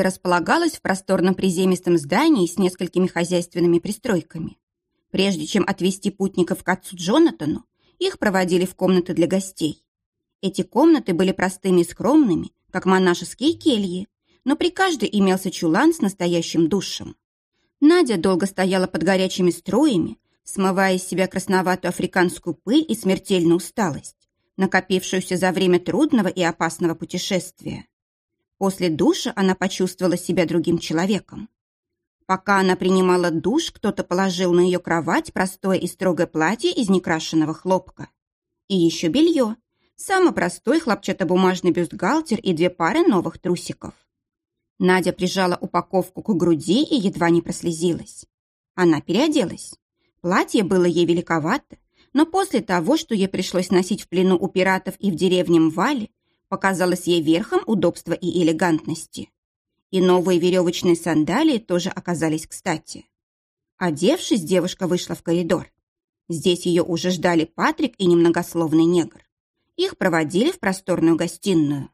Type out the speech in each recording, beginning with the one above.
Станция располагалась в просторном приземистом здании с несколькими хозяйственными пристройками. Прежде чем отвезти путников к отцу Джонатану, их проводили в комнаты для гостей. Эти комнаты были простыми и скромными, как монашеские кельи, но при каждой имелся чулан с настоящим душем. Надя долго стояла под горячими струями, смывая из себя красноватую африканскую пыль и смертельную усталость, накопившуюся за время трудного и опасного путешествия. После душа она почувствовала себя другим человеком. Пока она принимала душ, кто-то положил на ее кровать простое и строгое платье из некрашенного хлопка. И еще белье, самый простой хлопчатобумажный бюстгальтер и две пары новых трусиков. Надя прижала упаковку к груди и едва не прослезилась. Она переоделась. Платье было ей великовато, но после того, что ей пришлось носить в плену у пиратов и в деревне Мвали, показалось ей верхом удобства и элегантности. И новые веревочные сандалии тоже оказались кстати. Одевшись, девушка вышла в коридор. Здесь ее уже ждали Патрик и немногословный негр. Их проводили в просторную гостиную.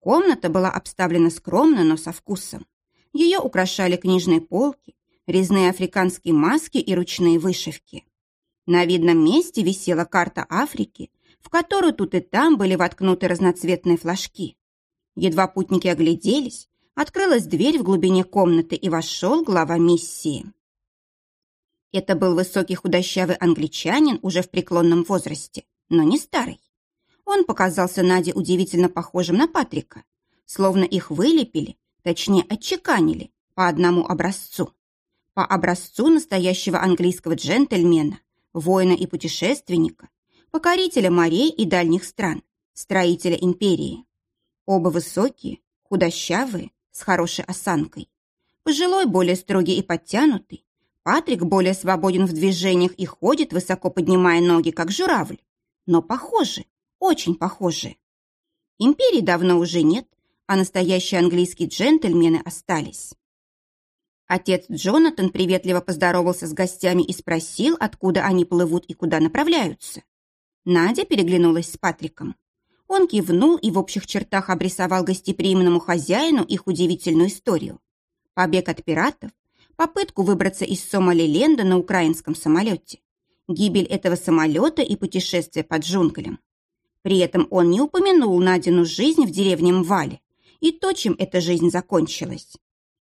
Комната была обставлена скромно, но со вкусом. Ее украшали книжные полки, резные африканские маски и ручные вышивки. На видном месте висела карта Африки, в которую тут и там были воткнуты разноцветные флажки. Едва путники огляделись, открылась дверь в глубине комнаты и вошел глава миссии. Это был высокий худощавый англичанин уже в преклонном возрасте, но не старый. Он показался Наде удивительно похожим на Патрика, словно их вылепили, точнее отчеканили, по одному образцу. По образцу настоящего английского джентльмена, воина и путешественника, покорителя морей и дальних стран, строителя империи. Оба высокие, худощавые, с хорошей осанкой. Пожилой более строгий и подтянутый, Патрик более свободен в движениях и ходит, высоко поднимая ноги, как журавль. Но похожи, очень похожи. Империи давно уже нет, а настоящие английские джентльмены остались. Отец Джонатан приветливо поздоровался с гостями и спросил, откуда они плывут и куда направляются. Надя переглянулась с Патриком. Он кивнул и в общих чертах обрисовал гостеприимному хозяину их удивительную историю. Побег от пиратов, попытку выбраться из Сомали-Ленда на украинском самолете, гибель этого самолета и путешествие под джунглям. При этом он не упомянул Надину жизнь в деревне Мвале и то, чем эта жизнь закончилась.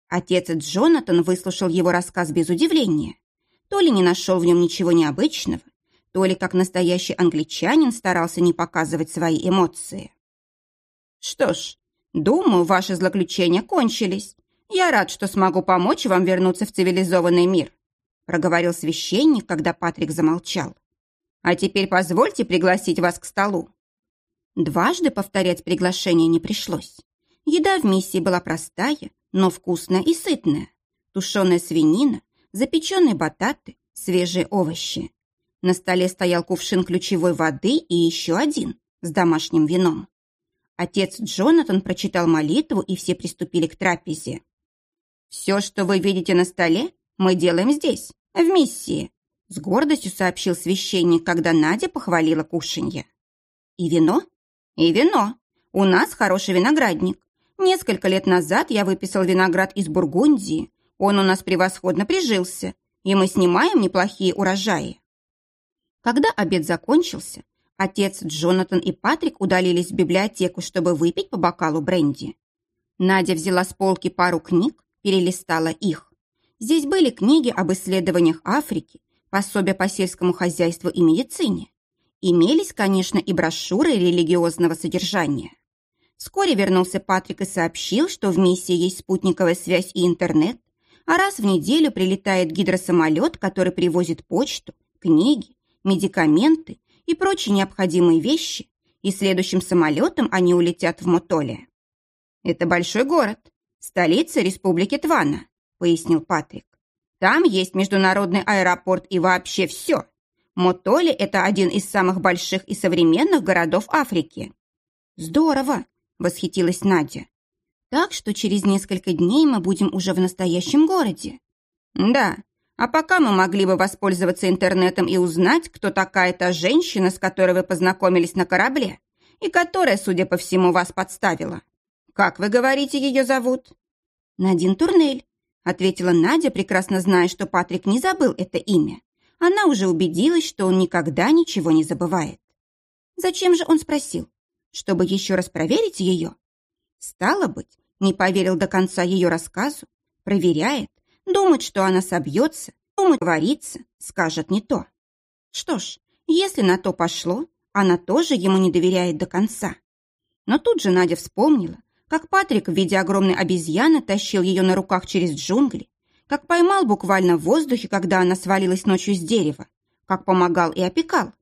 Отец Джонатан выслушал его рассказ без удивления. То ли не нашел в нем ничего необычного, то ли как настоящий англичанин старался не показывать свои эмоции. «Что ж, думаю, ваши злоключения кончились. Я рад, что смогу помочь вам вернуться в цивилизованный мир», проговорил священник, когда Патрик замолчал. «А теперь позвольте пригласить вас к столу». Дважды повторять приглашение не пришлось. Еда в миссии была простая, но вкусная и сытная. Тушеная свинина, запеченные бататы, свежие овощи. На столе стоял кувшин ключевой воды и еще один с домашним вином. Отец Джонатан прочитал молитву, и все приступили к трапезе. «Все, что вы видите на столе, мы делаем здесь, в миссии», с гордостью сообщил священник, когда Надя похвалила кушанье. «И вино? И вино. У нас хороший виноградник. Несколько лет назад я выписал виноград из Бургундии. Он у нас превосходно прижился, и мы снимаем неплохие урожаи. Когда обед закончился, отец Джонатан и Патрик удалились в библиотеку, чтобы выпить по бокалу бренди. Надя взяла с полки пару книг, перелистала их. Здесь были книги об исследованиях Африки, пособия по сельскому хозяйству и медицине. Имелись, конечно, и брошюры религиозного содержания. Вскоре вернулся Патрик и сообщил, что в миссии есть спутниковая связь и интернет, а раз в неделю прилетает гидросамолет, который привозит почту, книги, медикаменты и прочие необходимые вещи, и следующим самолетом они улетят в Мотоле. «Это большой город, столица Республики Твана», — пояснил Патрик. «Там есть международный аэропорт и вообще все. Мотоле — это один из самых больших и современных городов Африки». «Здорово!» — восхитилась Надя. «Так что через несколько дней мы будем уже в настоящем городе». «Да, а пока мы могли бы воспользоваться интернетом и узнать, кто такая та женщина, с которой вы познакомились на корабле, и которая, судя по всему, вас подставила. Как вы говорите, ее зовут?» Надин Турнель, ответила Надя, прекрасно зная, что Патрик не забыл это имя. Она уже убедилась, что он никогда ничего не забывает. Зачем же он спросил? Чтобы еще раз проверить ее? Стало быть, не поверил до конца ее рассказу, проверяет, думает, что она собьется, думает, говорится, скажет не то. Что ж, если на то пошло, она тоже ему не доверяет до конца. Но тут же Надя вспомнила, как Патрик в виде огромной обезьяны тащил ее на руках через джунгли, как поймал буквально в воздухе, когда она свалилась ночью с дерева, как помогал и опекал.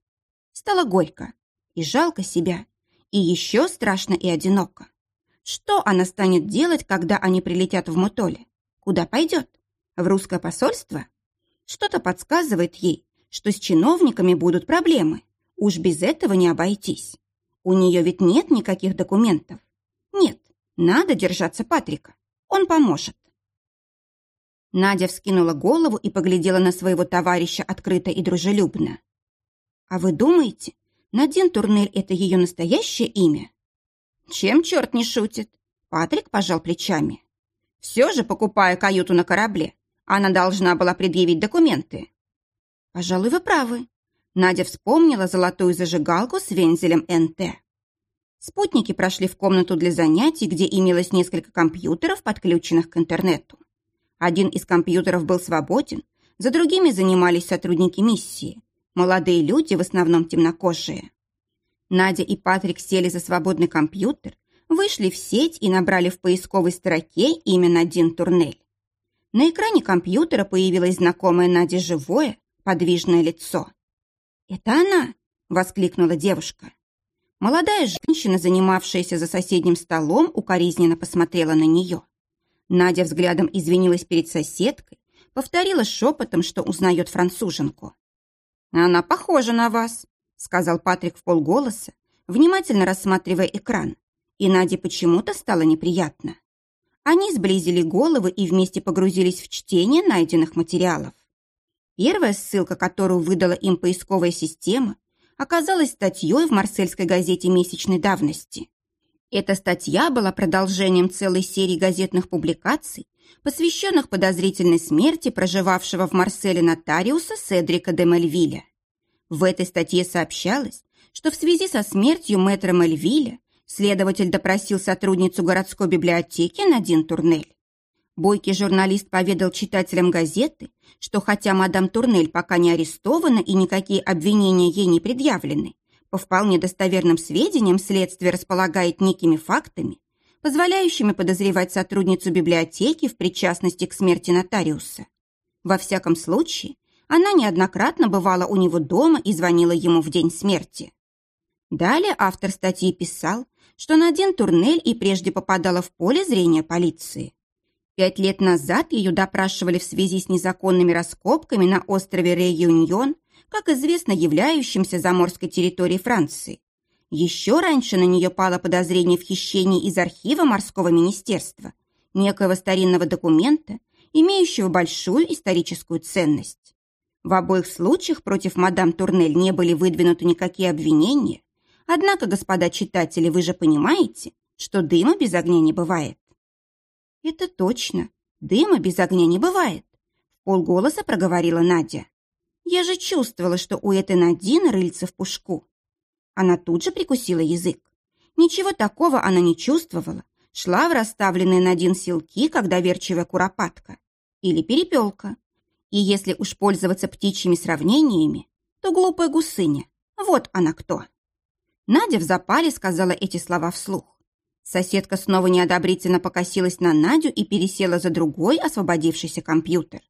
Стало горько и жалко себя, и еще страшно и одиноко. Что она станет делать, когда они прилетят в Мутоле? Куда пойдет? В русское посольство? Что-то подсказывает ей, что с чиновниками будут проблемы. Уж без этого не обойтись. У нее ведь нет никаких документов. Нет, надо держаться Патрика. Он поможет. Надя вскинула голову и поглядела на своего товарища открыто и дружелюбно. «А вы думаете, Надин Турнель — это ее настоящее имя?» «Чем черт не шутит?» Патрик пожал плечами. «Все же, покупая каюту на корабле, она должна была предъявить документы». «Пожалуй, вы правы», Надя вспомнила золотую зажигалку с вензелем НТ. Спутники прошли в комнату для занятий, где имелось несколько компьютеров, подключенных к интернету. Один из компьютеров был свободен, за другими занимались сотрудники миссии. Молодые люди, в основном темнокожие. Надя и Патрик сели за свободный компьютер, вышли в сеть и набрали в поисковой строке имя Надин Турнель. На экране компьютера появилось знакомое Наде живое, подвижное лицо. «Это она!» — воскликнула девушка. Молодая женщина, занимавшаяся за соседним столом, укоризненно посмотрела на нее. Надя взглядом извинилась перед соседкой, повторила шепотом, что узнает француженку. «Она похожа на вас», — сказал Патрик в полголоса, внимательно рассматривая экран, и Наде почему-то стало неприятно. Они сблизили головы и вместе погрузились в чтение найденных материалов. Первая ссылка, которую выдала им поисковая система, оказалась статьей в марсельской газете месячной давности. Эта статья была продолжением целой серии газетных публикаций, посвященных подозрительной смерти проживавшего в Марселе нотариуса Седрика де Мельвиля. В этой статье сообщалось, что в связи со смертью мэтра Мельвиля следователь допросил сотрудницу городской библиотеки Надин Турнель. Бойкий журналист поведал читателям газеты, что хотя мадам Турнель пока не арестована и никакие обвинения ей не предъявлены, по вполне достоверным сведениям следствие располагает некими фактами, позволяющими подозревать сотрудницу библиотеки в причастности к смерти нотариуса. Во всяком случае, она неоднократно бывала у него дома и звонила ему в день смерти. Далее автор статьи писал, что Надин Турнель и прежде попадала в поле зрения полиции. Пять лет назад ее допрашивали в связи с незаконными раскопками на острове Реюньон, как известно, являющимся заморской территорией Франции. Еще раньше на нее пало подозрение в хищении из архива морского министерства, некоего старинного документа, имеющего большую историческую ценность. В обоих случаях против мадам Турнель не были выдвинуты никакие обвинения, однако, господа читатели, вы же понимаете, что дыма без огня не бывает. «Это точно. Дыма без огня не бывает», — в полголоса проговорила Надя. «Я же чувствовала, что у этой Надины рыльца в пушку». Она тут же прикусила язык. Ничего такого она не чувствовала. Шла в расставленные на один силки, как доверчивая куропатка. Или перепелка. И если уж пользоваться птичьими сравнениями, то глупая гусыня. Вот она кто. Надя в запале сказала эти слова вслух. Соседка снова неодобрительно покосилась на Надю и пересела за другой освободившийся компьютер.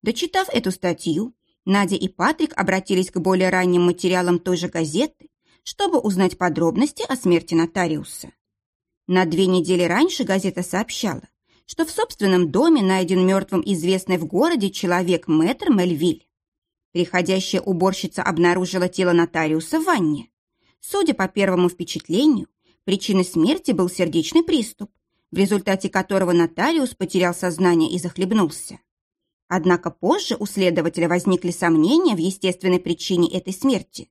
Дочитав эту статью, Надя и Патрик обратились к более ранним материалам той же газеты, чтобы узнать подробности о смерти нотариуса. На две недели раньше газета сообщала, что в собственном доме найден мертвым известный в городе человек мэтр Мельвиль. Приходящая уборщица обнаружила тело нотариуса в ванне. Судя по первому впечатлению, Причиной смерти был сердечный приступ, в результате которого нотариус потерял сознание и захлебнулся. Однако позже у следователя возникли сомнения в естественной причине этой смерти.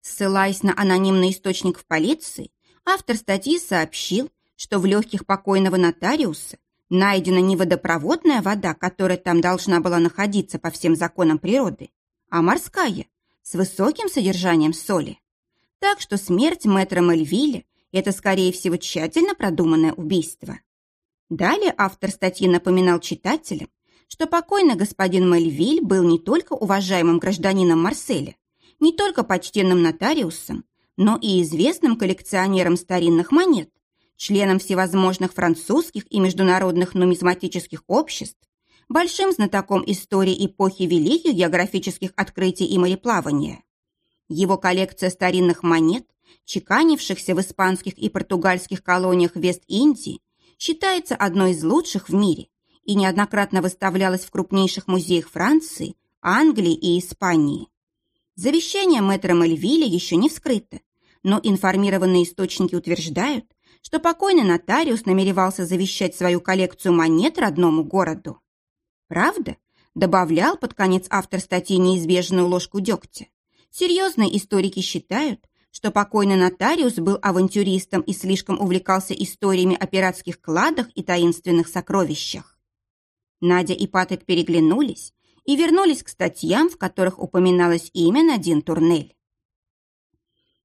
Ссылаясь на анонимный источник в полиции, автор статьи сообщил, что в легких покойного нотариуса Найдена не водопроводная вода, которая там должна была находиться по всем законам природы, а морская, с высоким содержанием соли. Так что смерть мэтра Мельвиля – это, скорее всего, тщательно продуманное убийство. Далее автор статьи напоминал читателям, что покойный господин Мельвиль был не только уважаемым гражданином Марселя, не только почтенным нотариусом, но и известным коллекционером старинных монет, членом всевозможных французских и международных нумизматических обществ, большим знатоком истории эпохи великих географических открытий и мореплавания. Его коллекция старинных монет, чеканившихся в испанских и португальских колониях Вест-Индии, считается одной из лучших в мире и неоднократно выставлялась в крупнейших музеях Франции, Англии и Испании. Завещание мэтра Мельвиля еще не вскрыто, но информированные источники утверждают, что покойный нотариус намеревался завещать свою коллекцию монет родному городу. Правда? Добавлял под конец автор статьи неизбежную ложку дегтя. Серьезные историки считают, что покойный нотариус был авантюристом и слишком увлекался историями о пиратских кладах и таинственных сокровищах. Надя и Патрик переглянулись и вернулись к статьям, в которых упоминалось имя Надин Турнель.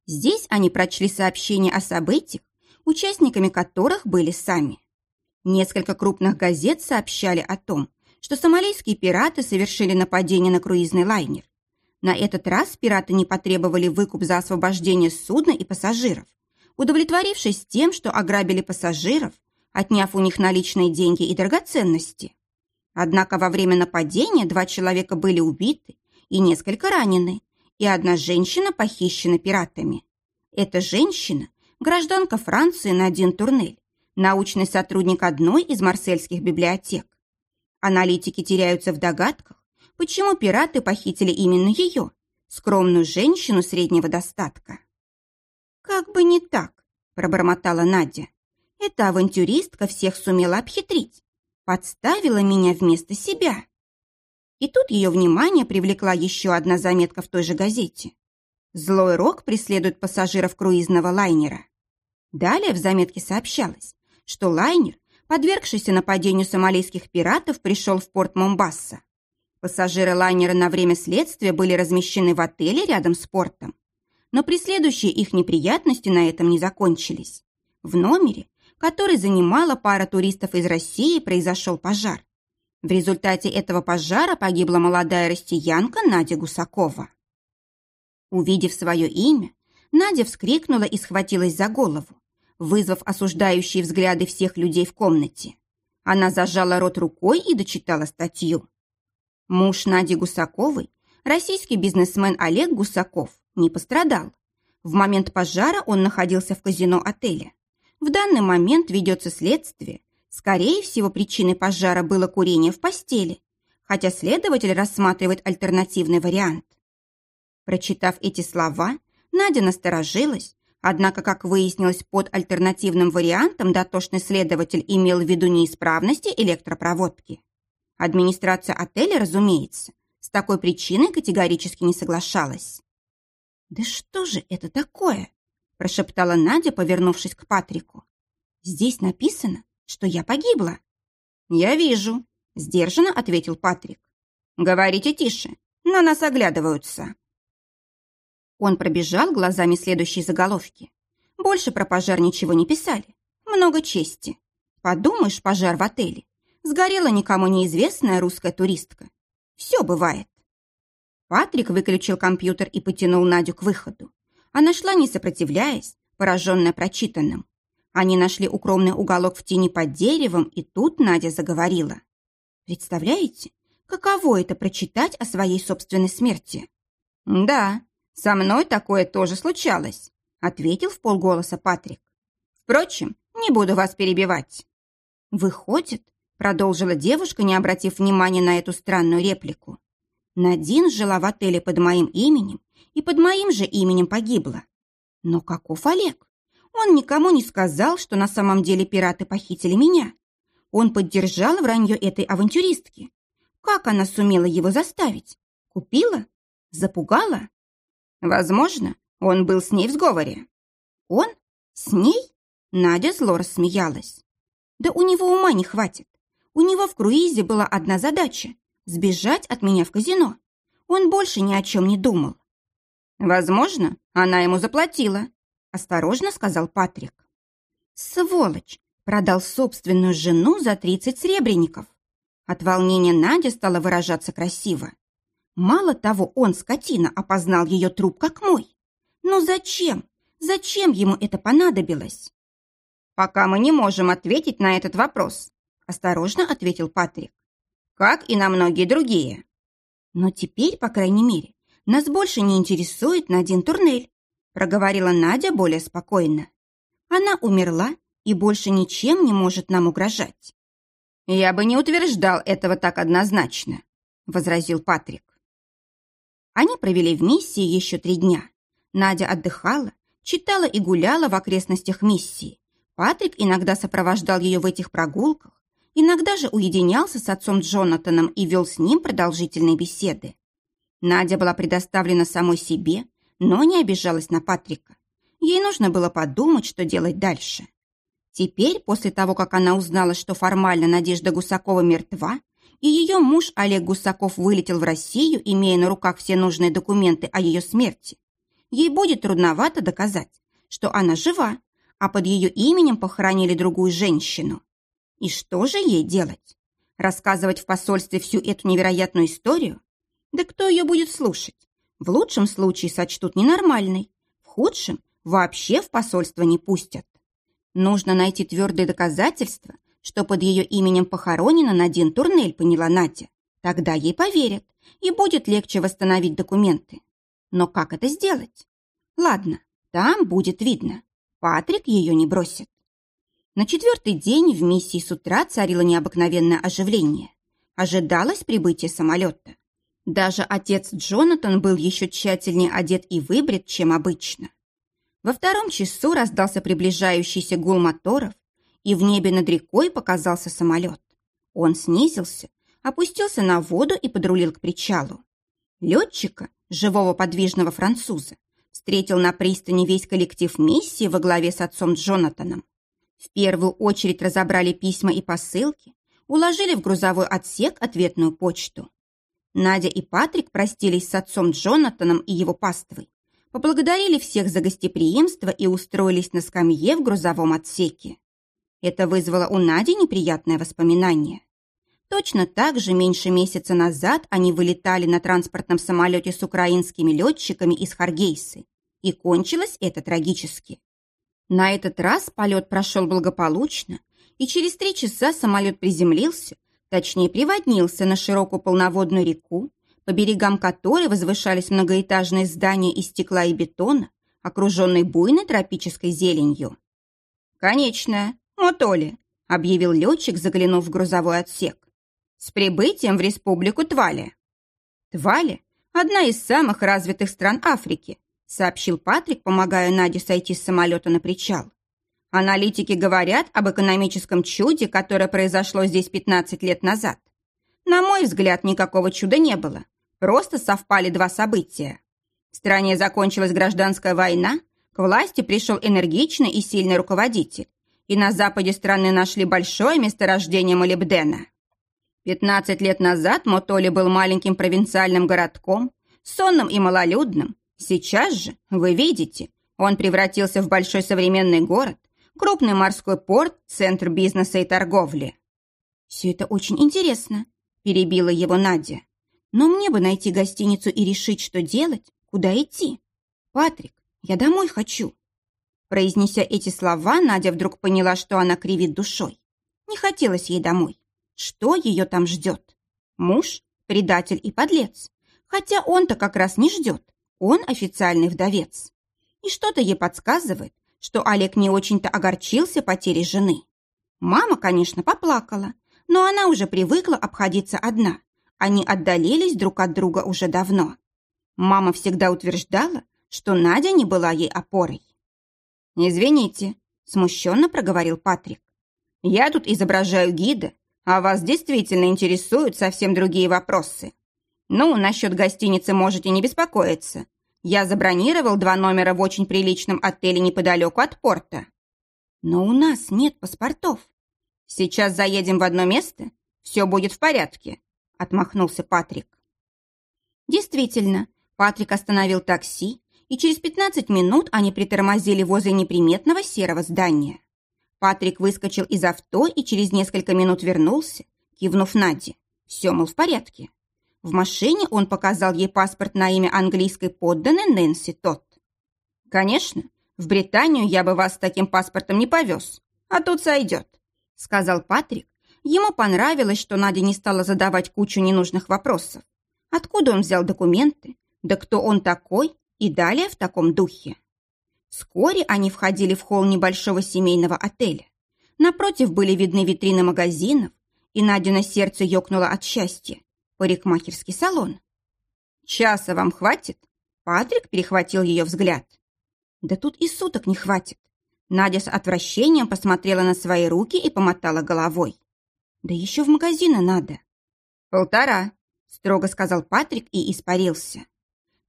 Здесь они прочли сообщения о событиях, участниками которых были сами. Несколько крупных газет сообщали о том, что сомалийские пираты совершили нападение на круизный лайнер. На этот раз пираты не потребовали выкуп за освобождение судна и пассажиров, удовлетворившись тем, что ограбили пассажиров, отняв у них наличные деньги и драгоценности. Однако во время нападения два человека были убиты и несколько ранены, и одна женщина похищена пиратами. Эта женщина – гражданка Франции Надин Турнель, научный сотрудник одной из марсельских библиотек. Аналитики теряются в догадках, почему пираты похитили именно ее, скромную женщину среднего достатка. «Как бы не так», – пробормотала Надя. «Эта авантюристка всех сумела обхитрить, подставила меня вместо себя». И тут ее внимание привлекла еще одна заметка в той же газете. Злой рок преследует пассажиров круизного лайнера. Далее в заметке сообщалось, что лайнер, подвергшийся нападению сомалийских пиратов, пришел в порт Момбасса. Пассажиры лайнера на время следствия были размещены в отеле рядом с портом. Но преследующие их неприятности на этом не закончились. В номере, который занимала пара туристов из России, произошел пожар. В результате этого пожара погибла молодая россиянка Надя Гусакова. Увидев свое имя, Надя вскрикнула и схватилась за голову, вызвав осуждающие взгляды всех людей в комнате. Она зажала рот рукой и дочитала статью. Муж Нади Гусаковой, российский бизнесмен Олег Гусаков, не пострадал. В момент пожара он находился в казино отеля. В данный момент ведется следствие. Скорее всего, причиной пожара было курение в постели, хотя следователь рассматривает альтернативный вариант. Прочитав эти слова, Надя насторожилась, однако, как выяснилось, под альтернативным вариантом дотошный следователь имел в виду неисправности электропроводки. Администрация отеля, разумеется, с такой причиной категорически не соглашалась. «Да что же это такое?» – прошептала Надя, повернувшись к Патрику. «Здесь написано, что я погибла». «Я вижу», – сдержанно ответил Патрик. «Говорите тише, на нас оглядываются». Он пробежал глазами следующие заголовки. Больше про пожар ничего не писали. Много чести. Подумаешь, пожар в отеле. Сгорела никому неизвестная русская туристка. Все бывает. Патрик выключил компьютер и потянул Надю к выходу. Она шла, не сопротивляясь, пораженная прочитанным. Они нашли укромный уголок в тени под деревом, и тут Надя заговорила. «Представляете, каково это прочитать о своей собственной смерти?» «Да, со мной такое тоже случалось», ответил в полголоса Патрик. «Впрочем, не буду вас перебивать». «Выходит, Продолжила девушка, не обратив внимания на эту странную реплику. Надин жила в отеле под моим именем и под моим же именем погибла. Но каков Олег? Он никому не сказал, что на самом деле пираты похитили меня. Он поддержал вранье этой авантюристки. Как она сумела его заставить? Купила? Запугала? Возможно, он был с ней в сговоре. Он? С ней? Надя зло рассмеялась. Да у него ума не хватит. У него в круизе была одна задача – сбежать от меня в казино. Он больше ни о чем не думал. «Возможно, она ему заплатила», – осторожно сказал Патрик. «Сволочь! Продал собственную жену за тридцать сребреников!» От волнения Надя стала выражаться красиво. Мало того, он, скотина, опознал ее труп как мой. Но зачем? Зачем ему это понадобилось? «Пока мы не можем ответить на этот вопрос», – осторожно ответил Патрик. «Как и на многие другие». «Но теперь, по крайней мере, нас больше не интересует Надин Турнель», – проговорила Надя более спокойно. «Она умерла и больше ничем не может нам угрожать». «Я бы не утверждал этого так однозначно», – возразил Патрик. Они провели в миссии еще три дня. Надя отдыхала, читала и гуляла в окрестностях миссии. Патрик иногда сопровождал ее в этих прогулках, иногда же уединялся с отцом Джонатаном и вел с ним продолжительные беседы. Надя была предоставлена самой себе, но не обижалась на Патрика. Ей нужно было подумать, что делать дальше. Теперь, после того, как она узнала, что формально Надежда Гусакова мертва, и ее муж Олег Гусаков вылетел в Россию, имея на руках все нужные документы о ее смерти, ей будет трудновато доказать, что она жива, а под ее именем похоронили другую женщину. И что же ей делать? Рассказывать в посольстве всю эту невероятную историю? Да кто ее будет слушать? В лучшем случае сочтут ненормальной, в худшем вообще в посольство не пустят. Нужно найти твердые доказательства, что под ее именем похоронена Надин Турнель, поняла Надя. Тогда ей поверят, и будет легче восстановить документы. Но как это сделать? Ладно, там будет видно. Патрик ее не бросит. На четвертый день в миссии с утра царило необыкновенное оживление. Ожидалось прибытие самолета. Даже отец Джонатан был еще тщательнее одет и выбрит, чем обычно. Во втором часу раздался приближающийся гул моторов, и в небе над рекой показался самолет. Он снизился, опустился на воду и подрулил к причалу. Летчика, живого подвижного француза, встретил на пристани весь коллектив миссии во главе с отцом Джонатаном. В первую очередь разобрали письма и посылки, уложили в грузовой отсек ответную почту. Надя и Патрик простились с отцом Джонатаном и его паствой, поблагодарили всех за гостеприимство и устроились на скамье в грузовом отсеке. Это вызвало у Нади неприятное воспоминание. Точно так же меньше месяца назад они вылетали на транспортном самолете с украинскими летчиками из Харгейсы, и кончилось это трагически. На этот раз полет прошел благополучно, и через три часа самолет приземлился, точнее приводнился на широкую полноводную реку, по берегам которой возвышались многоэтажные здания из стекла и бетона, окруженные буйной тропической зеленью. «Конечная, Мотоли», — объявил летчик, заглянув в грузовой отсек. «С прибытием в республику Твали». «Твали — одна из самых развитых стран Африки», — сообщил Патрик, помогая Наде сойти с самолета на причал. «Аналитики говорят об экономическом чуде, которое произошло здесь 15 лет назад. На мой взгляд, никакого чуда не было. Просто совпали два события. В стране закончилась гражданская война, к власти пришел энергичный и сильный руководитель, и на западе страны нашли большое месторождение молибдена. 15 лет назад Мотоли был маленьким провинциальным городком, сонным и малолюдным. Сейчас же, вы видите, он превратился в большой современный город, крупный морской порт, центр бизнеса и торговли. «Все это очень интересно», – перебила его Надя. «Но мне бы найти гостиницу и решить, что делать, куда идти. Патрик, я домой хочу». Произнеся эти слова, Надя вдруг поняла, что она кривит душой. Не хотелось ей домой. Что ее там ждет? Муж, предатель и подлец. Хотя он-то как раз не ждет. Он официальный вдовец. И что-то ей подсказывает, что Олег не очень-то огорчился потерей жены. Мама, конечно, поплакала, но она уже привыкла обходиться одна. Они отдалились друг от друга уже давно. Мама всегда утверждала, что Надя не была ей опорой. «Извините», – смущенно проговорил Патрик. «Я тут изображаю гида, а вас действительно интересуют совсем другие вопросы. Ну, насчет гостиницы можете не беспокоиться. Я забронировал два номера в очень приличном отеле неподалеку от порта». «Но у нас нет паспортов». Сейчас заедем в одно место, все будет в порядке», — отмахнулся Патрик. Действительно, Патрик остановил такси, и через 15 минут они притормозили возле неприметного серого здания. Патрик выскочил из авто и через несколько минут вернулся, кивнув Наде. Все, мол, в порядке. В машине он показал ей паспорт на имя английской подданной Нэнси Тот. «Конечно, в Британию я бы вас с таким паспортом не повез, а тут сойдет», сказал Патрик. Ему понравилось, что Надя не стала задавать кучу ненужных вопросов. Откуда он взял документы? Да кто он такой? И далее в таком духе. Вскоре они входили в холл небольшого семейного отеля. Напротив были видны витрины магазинов, и Надя на сердце ёкнула от счастья. Парикмахерский салон. «Часа вам хватит?» Патрик перехватил ее взгляд. «Да тут и суток не хватит». Надя с отвращением посмотрела на свои руки и помотала головой. «Да еще в магазины надо». «Полтора», — строго сказал Патрик и испарился.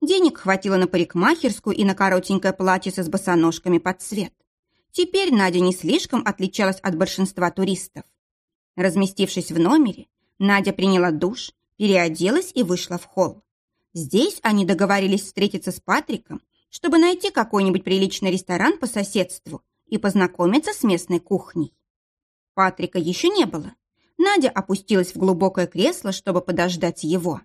Денег хватило на парикмахерскую и на коротенькое платье с босоножками под цвет. Теперь Надя не слишком отличалась от большинства туристов. Разместившись в номере, Надя приняла душ, переоделась и вышла в холл. Здесь они договорились встретиться с Патриком, чтобы найти какой-нибудь приличный ресторан по соседству и познакомиться с местной кухней. Патрика еще не было. Надя опустилась в глубокое кресло, чтобы подождать его.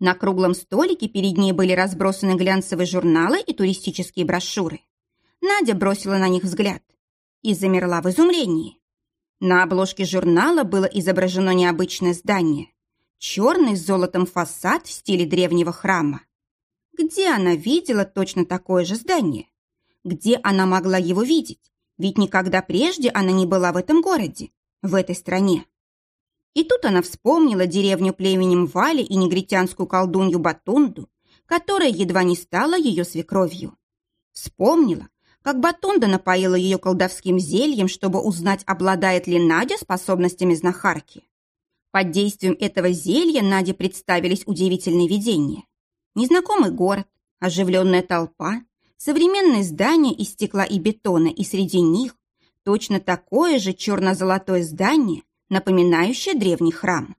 На круглом столике перед ней были разбросаны глянцевые журналы и туристические брошюры. Надя бросила на них взгляд и замерла в изумлении. На обложке журнала было изображено необычное здание. Черный с золотом фасад в стиле древнего храма. Где она видела точно такое же здание? Где она могла его видеть? Ведь никогда прежде она не была в этом городе, в этой стране. И тут она вспомнила деревню племенем Вали и негритянскую колдунью Батунду, которая едва не стала ее свекровью. Вспомнила, как Батунда напоила ее колдовским зельем, чтобы узнать, обладает ли Надя способностями знахарки. Под действием этого зелья Наде представились удивительные видения. Незнакомый город, оживленная толпа, современные здания из стекла и бетона, и среди них точно такое же черно-золотое здание, напоминающее древний храм.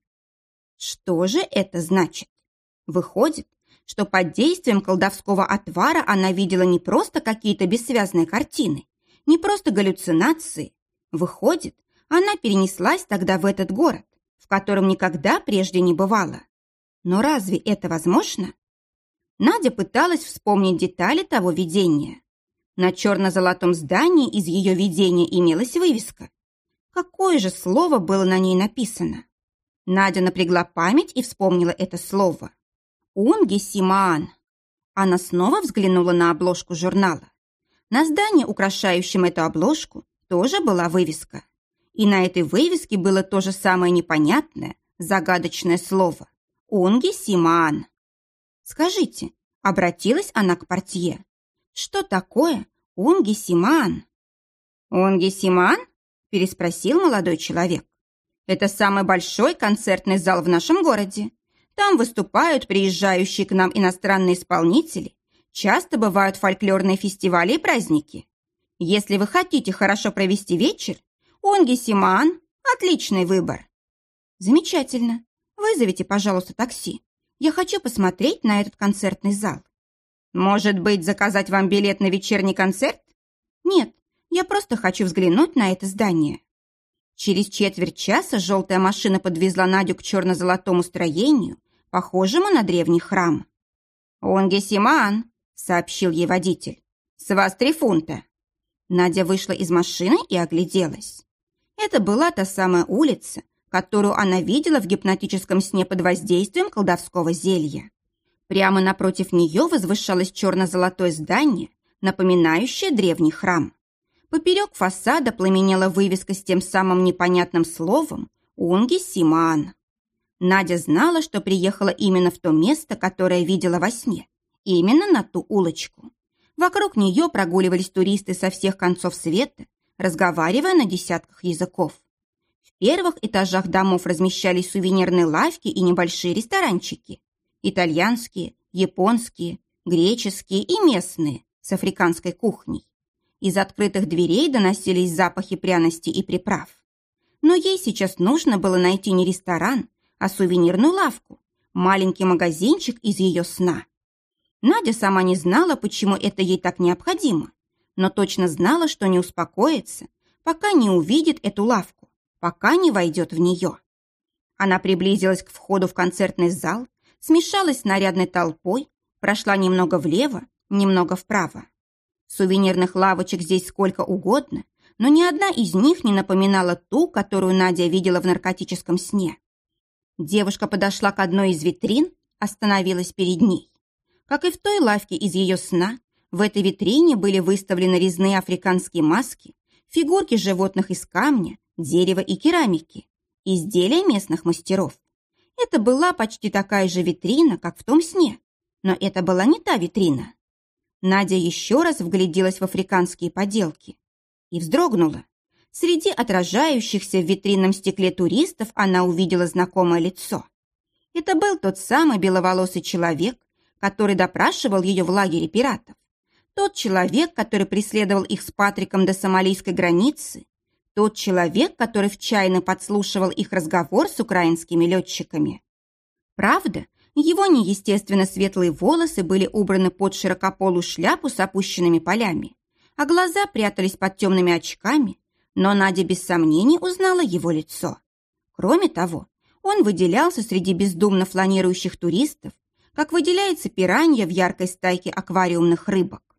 Что же это значит? Выходит, что под действием колдовского отвара она видела не просто какие-то бессвязные картины, не просто галлюцинации. Выходит, она перенеслась тогда в этот город, в котором никогда прежде не бывала. Но разве это возможно? Надя пыталась вспомнить детали того видения. На черно-золотом здании из ее видения имелась вывеска. Какое же слово было на ней написано? Надя напрягла память и вспомнила это слово. Унги Симаан. Она снова взглянула на обложку журнала. На здании, украшающем эту обложку, тоже была вывеска. И на этой вывеске было то же самое непонятное, загадочное слово – «Унги Симаан». «Скажите», – обратилась она к портье, – «что такое Унги Симаан?» «Унги Симаан?» – переспросил молодой человек. «Это самый большой концертный зал в нашем городе. Там выступают приезжающие к нам иностранные исполнители. Часто бывают фольклорные фестивали и праздники. Если вы хотите хорошо провести вечер, Онги Симан – отличный выбор. Замечательно. Вызовите, пожалуйста, такси. Я хочу посмотреть на этот концертный зал. Может быть, заказать вам билет на вечерний концерт? Нет, я просто хочу взглянуть на это здание. Через четверть часа желтая машина подвезла Надю к черно-золотому строению, похожему на древний храм. «Онги Симан», — сообщил ей водитель, — «с вас три фунта». Надя вышла из машины и огляделась. Это была та самая улица, которую она видела в гипнотическом сне под воздействием колдовского зелья. Прямо напротив нее возвышалось черно-золотое здание, напоминающее древний храм. Поперек фасада пламенела вывеска с тем самым непонятным словом «Унги Симаан». Надя знала, что приехала именно в то место, которое видела во сне, именно на ту улочку. Вокруг нее прогуливались туристы со всех концов света, разговаривая на десятках языков. В первых этажах домов размещались сувенирные лавки и небольшие ресторанчики. Итальянские, японские, греческие и местные с африканской кухней. Из открытых дверей доносились запахи пряностей и приправ. Но ей сейчас нужно было найти не ресторан, а сувенирную лавку, маленький магазинчик из ее сна. Надя сама не знала, почему это ей так необходимо, но точно знала, что не успокоится, пока не увидит эту лавку, пока не войдет в нее. Она приблизилась к входу в концертный зал, смешалась с нарядной толпой, прошла немного влево, немного вправо. Сувенирных лавочек здесь сколько угодно, но ни одна из них не напоминала ту, которую Надя видела в наркотическом сне. Девушка подошла к одной из витрин, остановилась перед ней. Как и в той лавке из ее сна, в этой витрине были выставлены резные африканские маски, фигурки животных из камня, дерева и керамики, изделия местных мастеров. Это была почти такая же витрина, как в том сне, но это была не та витрина. Надя еще раз вгляделась в африканские поделки и вздрогнула. Среди отражающихся в витринном стекле туристов она увидела знакомое лицо. Это был тот самый беловолосый человек, который допрашивал ее в лагере пиратов. Тот человек, который преследовал их с Патриком до сомалийской границы. Тот человек, который в чайно подслушивал их разговор с украинскими летчиками. Правда, его неестественно светлые волосы были убраны под широкополую шляпу с опущенными полями, а глаза прятались под темными очками, но Надя без сомнений узнала его лицо. Кроме того, он выделялся среди бездумно фланирующих туристов, как выделяется пиранья в яркой стайке аквариумных рыбок.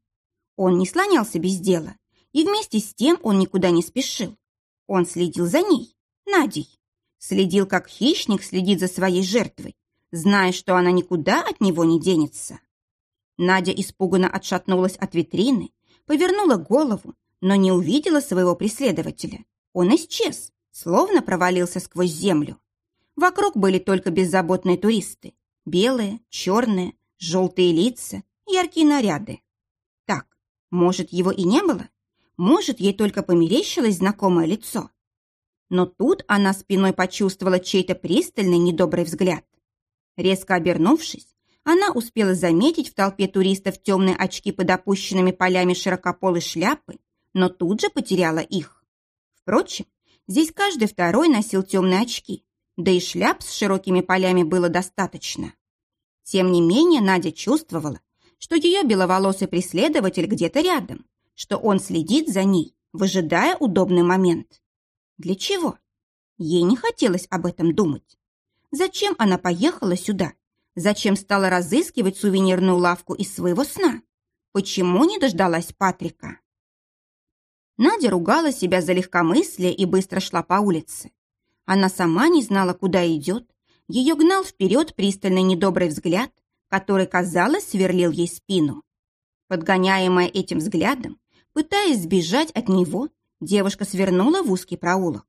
Он не слонялся без дела, и вместе с тем он никуда не спешил. Он следил за ней, Надей. Следил, как хищник следит за своей жертвой, зная, что она никуда от него не денется. Надя испуганно отшатнулась от витрины, повернула голову, но не увидела своего преследователя. Он исчез, словно провалился сквозь землю. Вокруг были только беззаботные туристы. Белые, черные, желтые лица, яркие наряды. Может, его и не было? Может, ей только померещилось знакомое лицо? Но тут она спиной почувствовала чей-то пристальный недобрый взгляд. Резко обернувшись, она успела заметить в толпе туристов темные очки под опущенными полями широкополой шляпы, но тут же потеряла их. Впрочем, здесь каждый второй носил темные очки, да и шляп с широкими полями было достаточно. Тем не менее, Надя чувствовала, что ее беловолосый преследователь где-то рядом, что он следит за ней, выжидая удобный момент. Для чего? Ей не хотелось об этом думать. Зачем она поехала сюда? Зачем стала разыскивать сувенирную лавку из своего сна? Почему не дождалась Патрика? Надя ругала себя за легкомыслие и быстро шла по улице. Она сама не знала, куда идет. Ее гнал вперед пристальный недобрый взгляд, который, казалось, сверлил ей спину. Подгоняемая этим взглядом, пытаясь сбежать от него, девушка свернула в узкий проулок.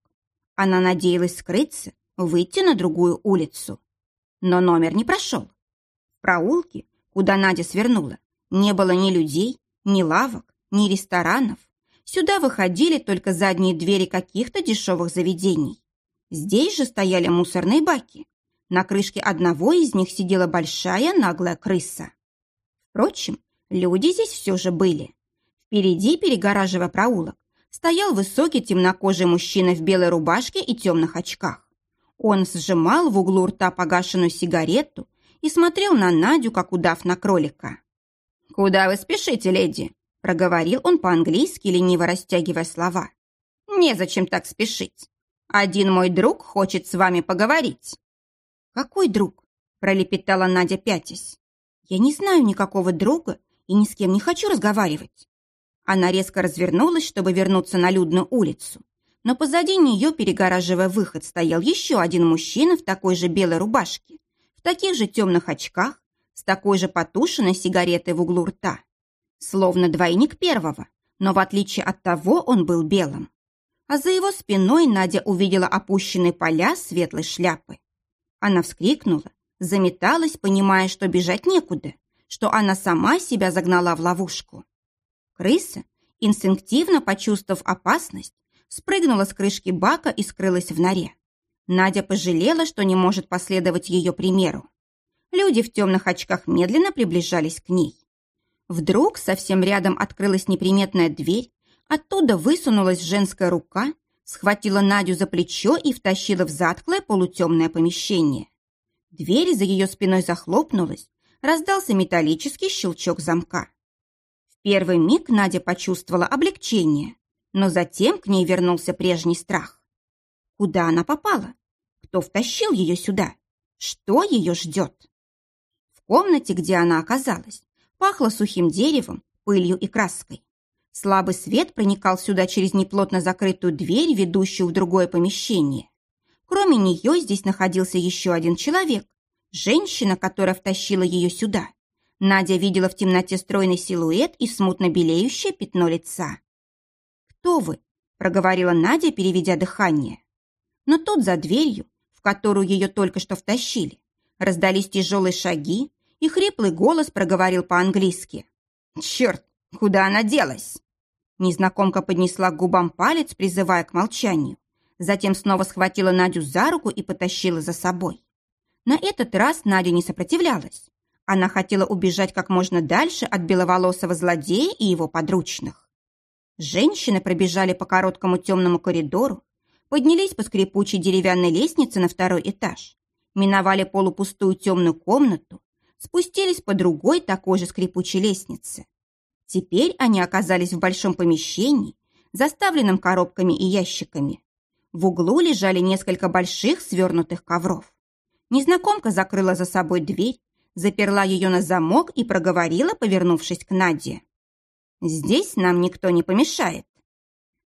Она надеялась скрыться, выйти на другую улицу. Но номер не прошел. В проулке, куда Надя свернула, не было ни людей, ни лавок, ни ресторанов. Сюда выходили только задние двери каких-то дешевых заведений. Здесь же стояли мусорные баки. На крышке одного из них сидела большая наглая крыса. Впрочем, люди здесь все же были. Впереди, перегораживая проулок, стоял высокий темнокожий мужчина в белой рубашке и темных очках. Он сжимал в углу рта погашенную сигарету и смотрел на Надю, как удав на кролика. «Куда вы спешите, леди?» – проговорил он по-английски, лениво растягивая слова. «Незачем так спешить. Один мой друг хочет с вами поговорить». «Какой друг?» – пролепетала Надя, пятясь. «Я не знаю никакого друга и ни с кем не хочу разговаривать». Она резко развернулась, чтобы вернуться на людную улицу. Но позади нее, перегораживая выход, стоял еще один мужчина в такой же белой рубашке, в таких же темных очках, с такой же потушенной сигаретой в углу рта. Словно двойник первого, но в отличие от того он был белым а за его спиной Надя увидела опущенные поля светлой шляпы. Она вскрикнула, заметалась, понимая, что бежать некуда, что она сама себя загнала в ловушку. Крыса, инстинктивно почувствовав опасность, спрыгнула с крышки бака и скрылась в норе. Надя пожалела, что не может последовать ее примеру. Люди в темных очках медленно приближались к ней. Вдруг совсем рядом открылась неприметная дверь, Оттуда высунулась женская рука, схватила Надю за плечо и втащила в затклое полутемное помещение. Дверь за ее спиной захлопнулась, раздался металлический щелчок замка. В первый миг Надя почувствовала облегчение, но затем к ней вернулся прежний страх. Куда она попала? Кто втащил ее сюда? Что ее ждет? В комнате, где она оказалась, пахло сухим деревом, пылью и краской. Слабый свет проникал сюда через неплотно закрытую дверь, ведущую в другое помещение. Кроме нее здесь находился еще один человек, женщина, которая втащила ее сюда. Надя видела в темноте стройный силуэт и смутно белеющее пятно лица. «Кто вы?» – проговорила Надя, переведя дыхание. Но тут за дверью, в которую ее только что втащили, раздались тяжелые шаги, и хриплый голос проговорил по-английски. «Черт, куда она делась?» Незнакомка поднесла к губам палец, призывая к молчанию. Затем снова схватила Надю за руку и потащила за собой. На этот раз Надя не сопротивлялась. Она хотела убежать как можно дальше от беловолосого злодея и его подручных. Женщины пробежали по короткому темному коридору, поднялись по скрипучей деревянной лестнице на второй этаж, миновали полупустую темную комнату, спустились по другой такой же скрипучей лестнице. Теперь они оказались в большом помещении, заставленном коробками и ящиками. В углу лежали несколько больших свернутых ковров. Незнакомка закрыла за собой дверь, заперла ее на замок и проговорила, повернувшись к Наде. «Здесь нам никто не помешает».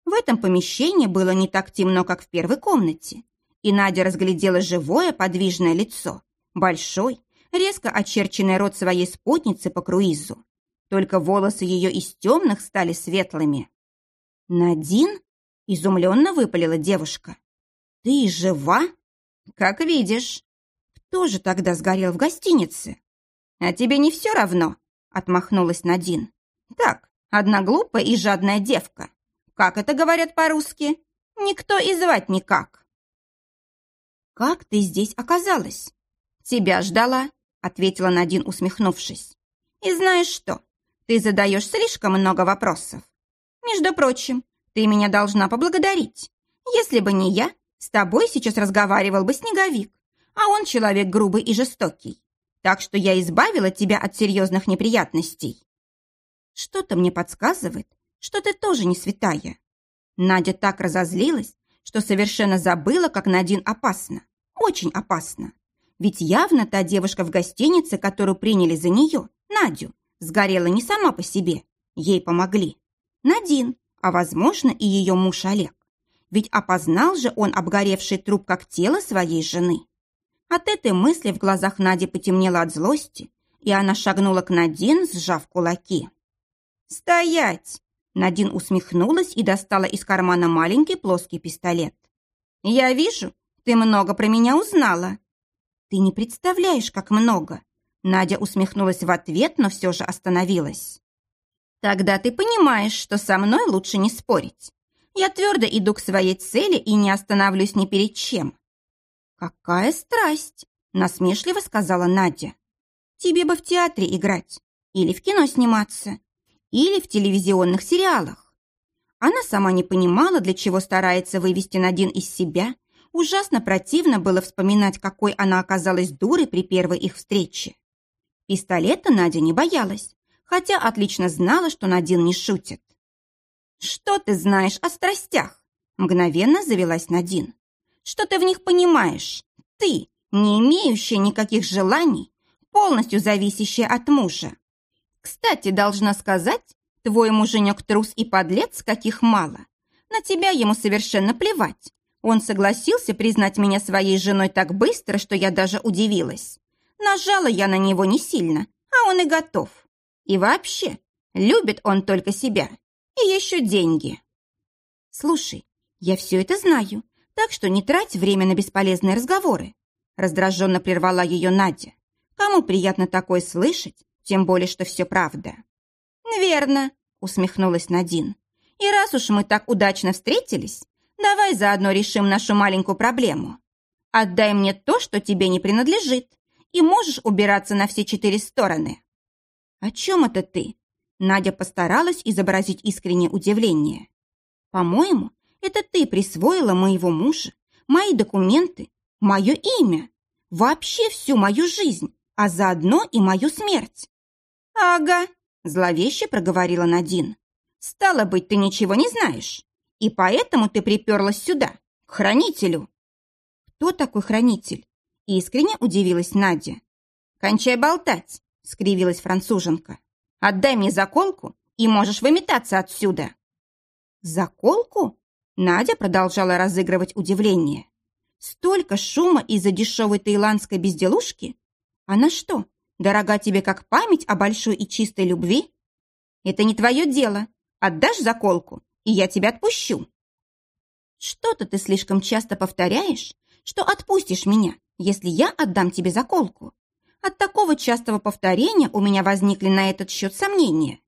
В этом помещении было не так темно, как в первой комнате, и Надя разглядела живое подвижное лицо, большой, резко очерченный рот своей спутницы по круизу. Только волосы ее из темных стали светлыми. «Надин?» – изумленно выпалила девушка. «Ты жива?» «Как видишь». «Кто же тогда сгорел в гостинице?» «А тебе не все равно?» – отмахнулась Надин. «Так, одна глупая и жадная девка. Как это говорят по-русски? Никто и звать никак». «Как ты здесь оказалась?» «Тебя ждала», — ответила Надин, усмехнувшись. «И знаешь что? Ты задаешь слишком много вопросов. Между прочим, ты меня должна поблагодарить. Если бы не я, с тобой сейчас разговаривал бы снеговик, а он человек грубый и жестокий. Так что я избавила тебя от серьезных неприятностей. Что-то мне подсказывает, что ты тоже не святая. Надя так разозлилась, что совершенно забыла, как Надин опасно. Очень опасно. Ведь явно та девушка в гостинице, которую приняли за нее, Надю, сгорела не сама по себе. Ей помогли. Надин, а, возможно, и ее муж Олег. Ведь опознал же он обгоревший труп как тело своей жены. От этой мысли в глазах Нади потемнело от злости, и она шагнула к Надин, сжав кулаки. «Стоять!» Надин усмехнулась и достала из кармана маленький плоский пистолет. «Я вижу, ты много про меня узнала». «Ты не представляешь, как много!» Надя усмехнулась в ответ, но все же остановилась. «Тогда ты понимаешь, что со мной лучше не спорить. Я твердо иду к своей цели и не остановлюсь ни перед чем». «Какая страсть!» – насмешливо сказала Надя. «Тебе бы в театре играть, или в кино сниматься, или в телевизионных сериалах». Она сама не понимала, для чего старается вывести Надин из себя. Ужасно противно было вспоминать, какой она оказалась дурой при первой их встрече. Пистолета Надя не боялась, хотя отлично знала, что Надин не шутит. «Что ты знаешь о страстях?» Мгновенно завелась Надин. «Что ты в них понимаешь? Ты, не имеющая никаких желаний, полностью зависящая от мужа. Кстати, должна сказать, твой муженек трус и подлец, каких мало. На тебя ему совершенно плевать. Он согласился признать меня своей женой так быстро, что я даже удивилась. Нажала я на него не сильно, а он и готов. И вообще, любит он только себя. И еще деньги. Слушай, я все это знаю, так что не трать время на бесполезные разговоры. Раздраженно прервала ее Надя. Кому приятно такое слышать, тем более, что все правда. Верно, усмехнулась Надин. И раз уж мы так удачно встретились, давай заодно решим нашу маленькую проблему. Отдай мне то, что тебе не принадлежит, и можешь убираться на все четыре стороны». «О чем это ты?» Надя постаралась изобразить искреннее удивление. «По-моему, Это ты присвоила моего мужа, мои документы, мое имя, вообще всю мою жизнь, а заодно и мою смерть. Ага, зловеще проговорила Надин. Стало быть, ты ничего не знаешь, и поэтому ты приперлась сюда, к хранителю. Кто такой хранитель? Искренне удивилась Надя. «Кончай болтать!» — скривилась француженка. «Отдай мне заколку, и можешь выметаться отсюда!» «Заколку?» Надя продолжала разыгрывать удивление. «Столько шума из-за дешевой таиландской безделушки? Она что, дорога тебе как память о большой и чистой любви?» «Это не твое дело. Отдашь заколку, и я тебя отпущу». «Что-то ты слишком часто повторяешь, что отпустишь меня, если я отдам тебе заколку. От такого частого повторения у меня возникли на этот счет сомнения.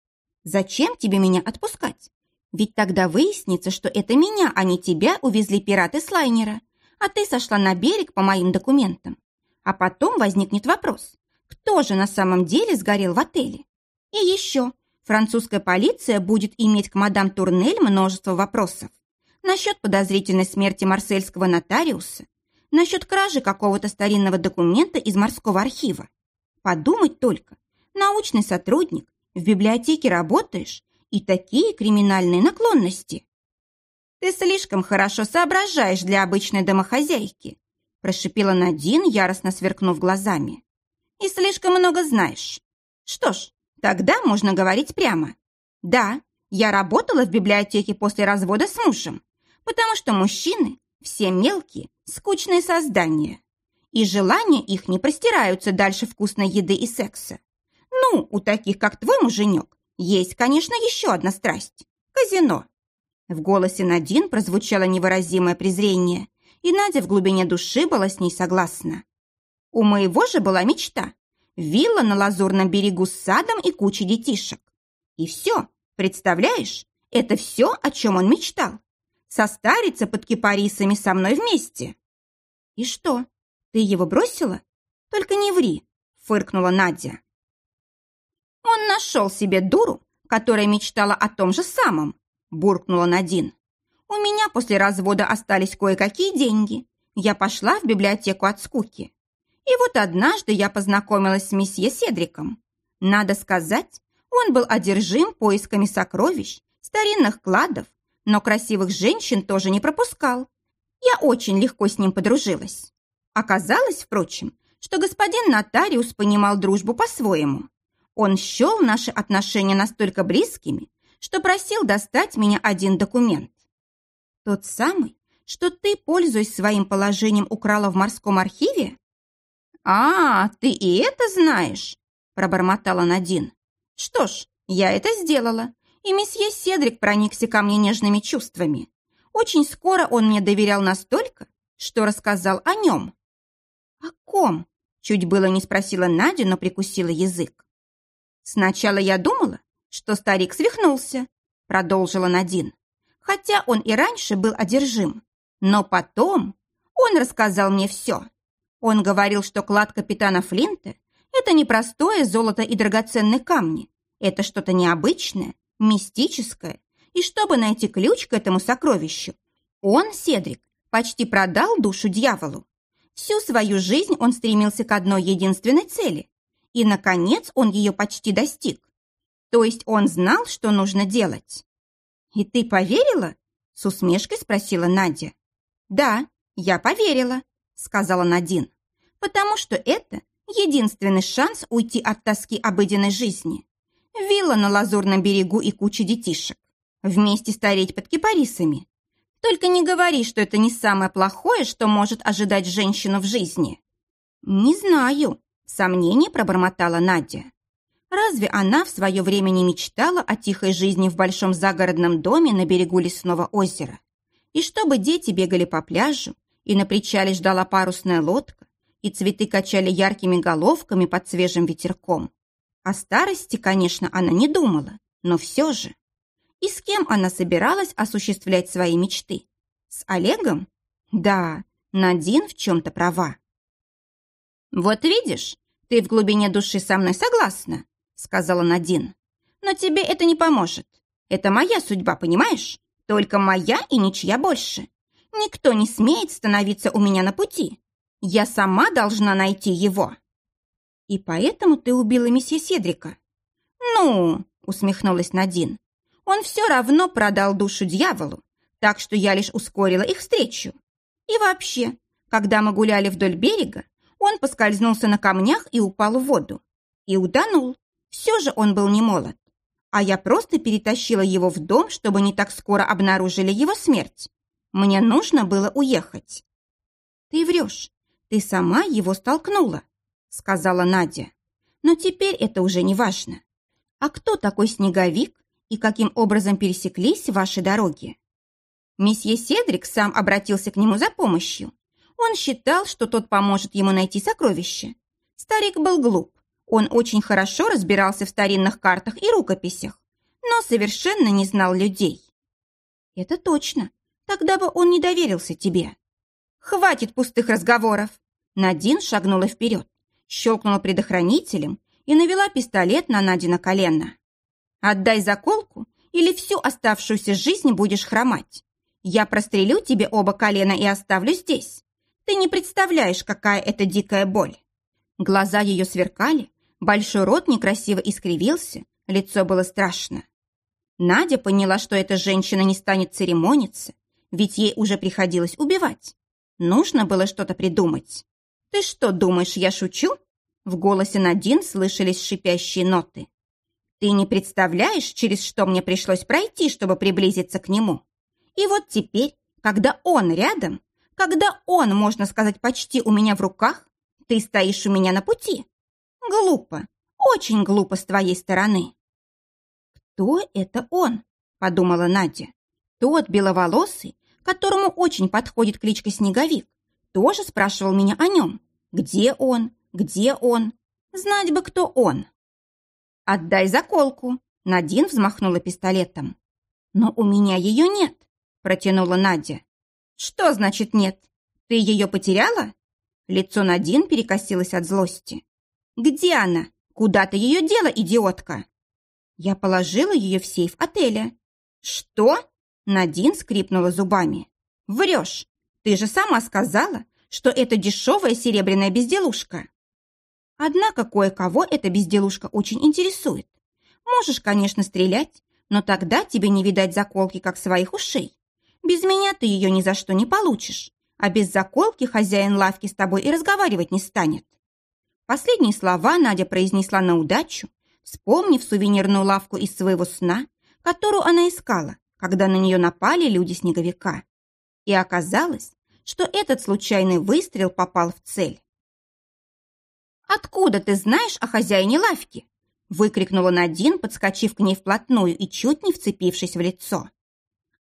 Зачем тебе меня отпускать? Ведь тогда выяснится, что это меня, а не тебя, увезли пираты с лайнера, а ты сошла на берег по моим документам. А потом возникнет вопрос, кто же на самом деле сгорел в отеле? И еще, французская полиция будет иметь к мадам Турнель множество вопросов. Насчет подозрительной смерти марсельского нотариуса, насчет кражи какого-то старинного документа из морского архива. Подумать только, научный сотрудник, в библиотеке работаешь, и такие криминальные наклонности. Ты слишком хорошо соображаешь для обычной домохозяйки, прошипела Надин, яростно сверкнув глазами. И слишком много знаешь. Что ж, тогда можно говорить прямо. Да, я работала в библиотеке после развода с мужем, потому что мужчины все мелкие, скучные создания. И желания их не простираются дальше вкусной еды и секса. Ну, у таких, как твой муженек, есть, конечно, еще одна страсть – казино. В голосе Надин прозвучало невыразимое презрение, и Надя в глубине души была с ней согласна. У моего же была мечта – вилла на лазурном берегу с садом и кучей детишек. И все, представляешь, это все, о чем он мечтал состариться под кипарисами со мной вместе. И что, ты его бросила? Только не ври, фыркнула Надя. Он нашел себе дуру, которая мечтала о том же самом, буркнула Надин. У меня после развода остались кое-какие деньги. Я пошла в библиотеку от скуки. И вот однажды я познакомилась с месье Седриком. Надо сказать, он был одержим поисками сокровищ, старинных кладов но красивых женщин тоже не пропускал. Я очень легко с ним подружилась. Оказалось, впрочем, что господин нотариус понимал дружбу по-своему. Он счел наши отношения настолько близкими, что просил достать меня один документ. Тот самый, что ты, пользуясь своим положением, украла в морском архиве? «А, ты и это знаешь?» – пробормотала Надин. «Что ж, я это сделала и месье Седрик проникся ко мне нежными чувствами. Очень скоро он мне доверял настолько, что рассказал о нем. «О ком?» – чуть было не спросила Надя, но прикусила язык. «Сначала я думала, что старик свихнулся», – продолжила Надин. «Хотя он и раньше был одержим. Но потом он рассказал мне все. Он говорил, что клад капитана Флинта – это не простое золото и драгоценные камни. Это что-то необычное, мистическое, и чтобы найти ключ к этому сокровищу, он, Седрик, почти продал душу дьяволу. Всю свою жизнь он стремился к одной единственной цели, и, наконец, он ее почти достиг. То есть он знал, что нужно делать. «И ты поверила?» – с усмешкой спросила Надя. «Да, я поверила», – сказала Надин, «потому что это единственный шанс уйти от тоски обыденной жизни. Вилла на Лазурном берегу и куча детишек. Вместе стареть под кипарисами. Только не говори, что это не самое плохое, что может ожидать женщину в жизни. Не знаю, сомнение пробормотала Надя. Разве она в свое время не мечтала о тихой жизни в большом загородном доме на берегу лесного озера? И чтобы дети бегали по пляжу, и на причале ждала парусная лодка, и цветы качали яркими головками под свежим ветерком. О старости, конечно, она не думала, но все же. И с кем она собиралась осуществлять свои мечты? С Олегом? Да, Надин в чем-то права. «Вот видишь, ты в глубине души со мной согласна», — сказала Надин. «Но тебе это не поможет. Это моя судьба, понимаешь? Только моя и ничья больше. Никто не смеет становиться у меня на пути. Я сама должна найти его». «И поэтому ты убила месье Седрика?» «Ну», — усмехнулась Надин, «он все равно продал душу дьяволу, так что я лишь ускорила их встречу. И вообще, когда мы гуляли вдоль берега, он поскользнулся на камнях и упал в воду. И утонул. Все же он был не молод. А я просто перетащила его в дом, чтобы не так скоро обнаружили его смерть. Мне нужно было уехать. Ты врешь. Ты сама его столкнула, сказала Надя. Но теперь это уже не важно. А кто такой снеговик и каким образом пересеклись ваши дороги? Месье Седрик сам обратился к нему за помощью. Он считал, что тот поможет ему найти сокровище. Старик был глуп. Он очень хорошо разбирался в старинных картах и рукописях, но совершенно не знал людей. Это точно. Тогда бы он не доверился тебе. Хватит пустых разговоров. Надин шагнула вперед, щелкнула предохранителем и навела пистолет на Надина колено. «Отдай заколку, или всю оставшуюся жизнь будешь хромать. Я прострелю тебе оба колена и оставлю здесь. Ты не представляешь, какая это дикая боль». Глаза ее сверкали, большой рот некрасиво искривился, лицо было страшно. Надя поняла, что эта женщина не станет церемониться, ведь ей уже приходилось убивать. Нужно было что-то придумать. «Ты что, думаешь, я шучу?» В голосе Надин слышались шипящие ноты. «Ты не представляешь, через что мне пришлось пройти, чтобы приблизиться к нему? И вот теперь, когда он рядом, когда он, можно сказать, почти у меня в руках, ты стоишь у меня на пути. Глупо, очень глупо с твоей стороны. Кто это он? Подумала Надя. Тот беловолосый, которому очень подходит кличка Снеговик, тоже спрашивал меня о нем. Где он? Где он? Знать бы, кто он. «Отдай заколку!» Надин взмахнула пистолетом. «Но у меня ее нет», — протянула Надя. «Что значит нет? Ты ее потеряла?» Лицо Надин перекосилось от злости. «Где она? Куда ты ее дела, идиотка?» Я положила ее в сейф отеля. «Что?» Надин скрипнула зубами. «Врешь! Ты же сама сказала, что это дешевая серебряная безделушка!» Однако кое-кого эта безделушка очень интересует. Можешь, конечно, стрелять, но тогда тебе не видать заколки, как своих ушей. Без меня ты ее ни за что не получишь, а без заколки хозяин лавки с тобой и разговаривать не станет. Последние слова Надя произнесла на удачу, вспомнив сувенирную лавку из своего сна, которую она искала, когда на нее напали люди-снеговика. И оказалось, что этот случайный выстрел попал в цель. «Откуда ты знаешь о хозяине лавки?» выкрикнула Надин, подскочив к ней вплотную и чуть не вцепившись в лицо.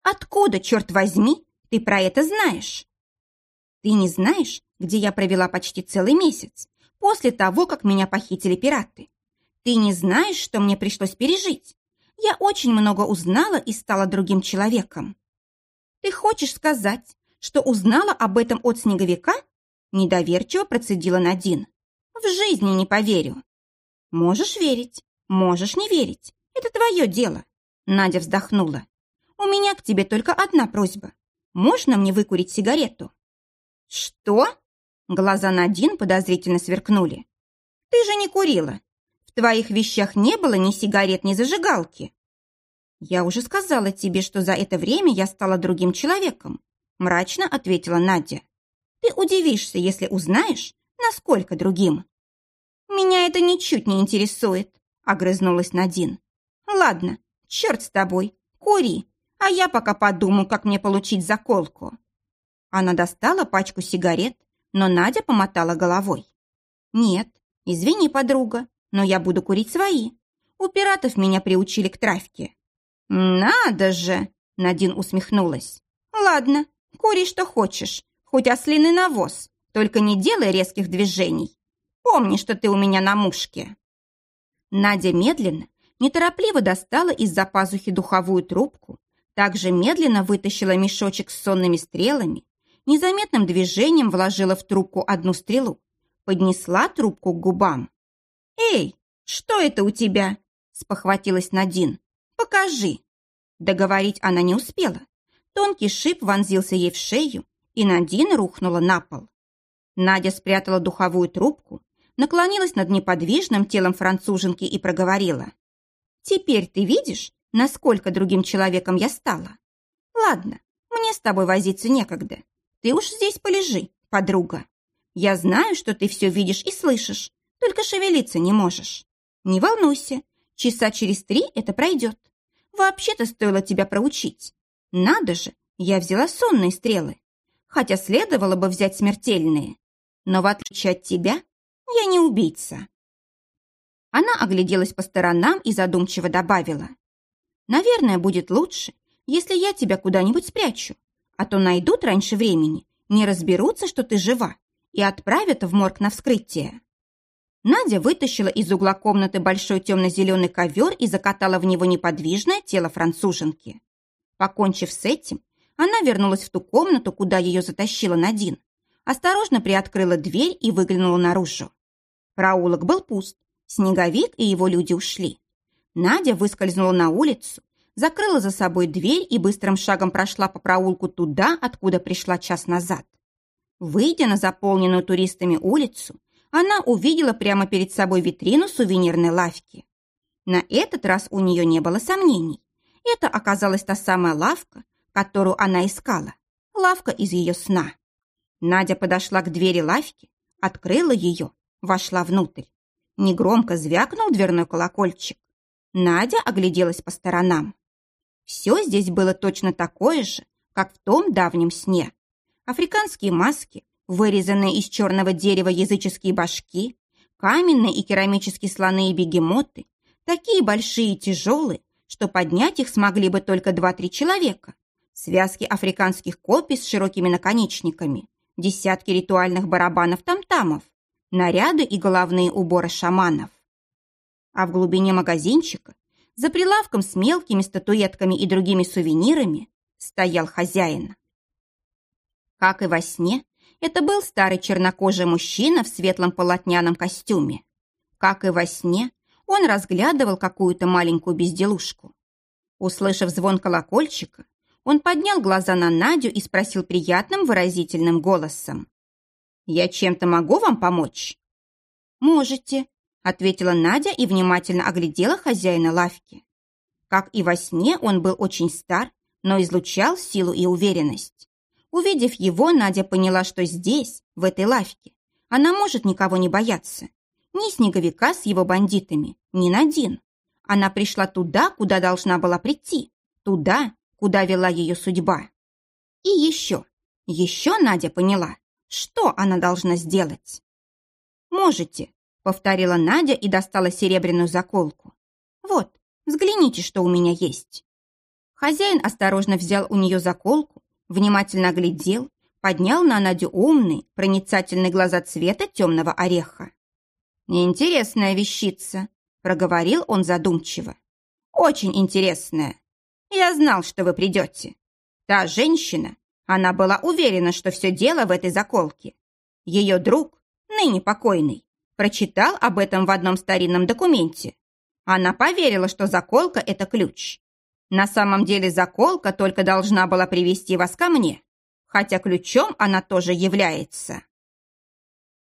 Откуда, черт возьми, ты про это знаешь? Ты не знаешь, где я провела почти целый месяц, после того, как меня похитили пираты. Ты не знаешь, что мне пришлось пережить. Я очень много узнала и стала другим человеком. Ты хочешь сказать, что узнала об этом от снеговика? Недоверчиво процедила Надин. В жизни не поверю. Можешь верить, можешь не верить. Это твое дело. Надя вздохнула. У меня к тебе только одна просьба. Можно мне выкурить сигарету?» «Что?» Глаза Надин подозрительно сверкнули. «Ты же не курила. В твоих вещах не было ни сигарет, ни зажигалки». «Я уже сказала тебе, что за это время я стала другим человеком», мрачно ответила Надя. «Ты удивишься, если узнаешь, насколько другим». «Меня это ничуть не интересует», огрызнулась Надин. «Ладно, черт с тобой, кури, а я пока подумаю, как мне получить заколку». Она достала пачку сигарет, но Надя помотала головой. «Нет, извини, подруга, но я буду курить свои. У пиратов меня приучили к травке». «Надо же!» — Надин усмехнулась. «Ладно, кури что хочешь, хоть ослиный навоз, только не делай резких движений. Помни, что ты у меня на мушке». Надя медленно, неторопливо достала из-за пазухи духовую трубку, также медленно вытащила мешочек с сонными стрелами, незаметным движением вложила в трубку одну стрелу, поднесла трубку к губам. «Эй, что это у тебя?» – спохватилась Надин. «Покажи». Договорить она не успела. Тонкий шип вонзился ей в шею, и Надина рухнула на пол. Надя спрятала духовую трубку, наклонилась над неподвижным телом француженки и проговорила. «Теперь ты видишь, насколько другим человеком я стала? Ладно, мне с тобой возиться некогда. Ты уж здесь полежи, подруга. Я знаю, что ты все видишь и слышишь, только шевелиться не можешь. Не волнуйся, часа через три это пройдет. Вообще-то стоило тебя проучить. Надо же, я взяла сонные стрелы. Хотя следовало бы взять смертельные. Но в отличие от тебя, я не убийца. Она огляделась по сторонам и задумчиво добавила. Наверное, будет лучше, если я тебя куда-нибудь спрячу, а то найдут раньше времени, не разберутся, что ты жива, и отправят в морг на вскрытие. Надя вытащила из угла комнаты большой темно-зеленый ковер и закатала в него неподвижное тело француженки. Покончив с этим, она вернулась в ту комнату, куда ее затащила Надин, осторожно приоткрыла дверь и выглянула наружу. Проулок был пуст, снеговик и его люди ушли. Надя выскользнула на улицу, закрыла за собой дверь и быстрым шагом прошла по проулку туда, откуда пришла час назад. Выйдя на заполненную туристами улицу, она увидела прямо перед собой витрину сувенирной лавки. На этот раз у нее не было сомнений. Это оказалась та самая лавка, которую она искала. Лавка из ее сна. Надя подошла к двери лавки, открыла ее, вошла внутрь. Негромко звякнул дверной колокольчик. Надя огляделась по сторонам. Все здесь было точно такое же, как в том давнем сне. Африканские маски, вырезанные из черного дерева языческие башки, каменные и керамические слоны и бегемоты, такие большие и тяжелые, что поднять их смогли бы только два-три человека, связки африканских копий с широкими наконечниками, десятки ритуальных барабанов-тамтамов, наряды и головные уборы шаманов. А в глубине магазинчика, за прилавком с мелкими статуэтками и другими сувенирами, стоял хозяин. Как и во сне, это был старый чернокожий мужчина в светлом полотняном костюме. Как и во сне, он разглядывал какую-то маленькую безделушку. Услышав звон колокольчика, он поднял глаза на Надю и спросил приятным выразительным голосом. «Я чем-то могу вам помочь?» «Можете», — ответила Надя и внимательно оглядела хозяина лавки. Как и во сне, он был очень стар, но излучал силу и уверенность. Увидев его, Надя поняла, что здесь, в этой лавке, она может никого не бояться. Ни снеговика с его бандитами, ни Надин. Она пришла туда, куда должна была прийти, туда, куда вела ее судьба. И еще, еще Надя поняла, что она должна сделать. «Можете», — повторила Надя и достала серебряную заколку. «Вот, взгляните, что у меня есть». Хозяин осторожно взял у нее заколку внимательно оглядел, поднял на Надю умный, проницательный глаза цвета темного ореха. «Интересная вещица», — проговорил он задумчиво. «Очень интересная. Я знал, что вы придете. Та женщина, она была уверена, что все дело в этой заколке. Ее друг, ныне покойный, прочитал об этом в одном старинном документе. Она поверила, что заколка — это ключ. На самом деле заколка только должна была привести вас ко мне, хотя ключом она тоже является.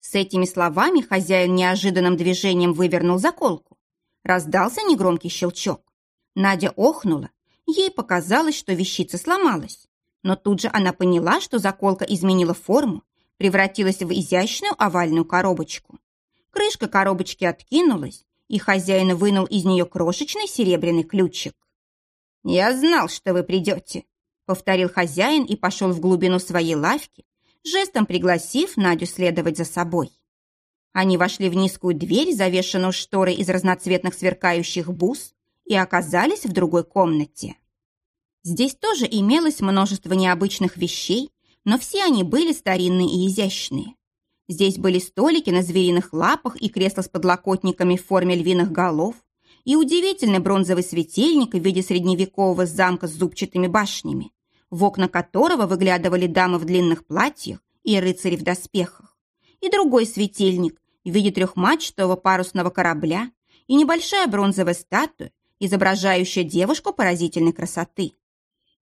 С этими словами хозяин неожиданным движением вывернул заколку. Раздался негромкий щелчок. Надя охнула. Ей показалось, что вещица сломалась. Но тут же она поняла, что заколка изменила форму, превратилась в изящную овальную коробочку. Крышка коробочки откинулась, и хозяин вынул из нее крошечный серебряный ключик. «Я знал, что вы придете», — повторил хозяин и пошел в глубину своей лавки, жестом пригласив Надю следовать за собой. Они вошли в низкую дверь, завешенную шторой из разноцветных сверкающих бус, и оказались в другой комнате. Здесь тоже имелось множество необычных вещей, но все они были старинные и изящные. Здесь были столики на звериных лапах и кресла с подлокотниками в форме львиных голов, и удивительный бронзовый светильник в виде средневекового замка с зубчатыми башнями, в окна которого выглядывали дамы в длинных платьях и рыцари в доспехах, и другой светильник в виде трехмачтового парусного корабля и небольшая бронзовая статуя, изображающая девушку поразительной красоты.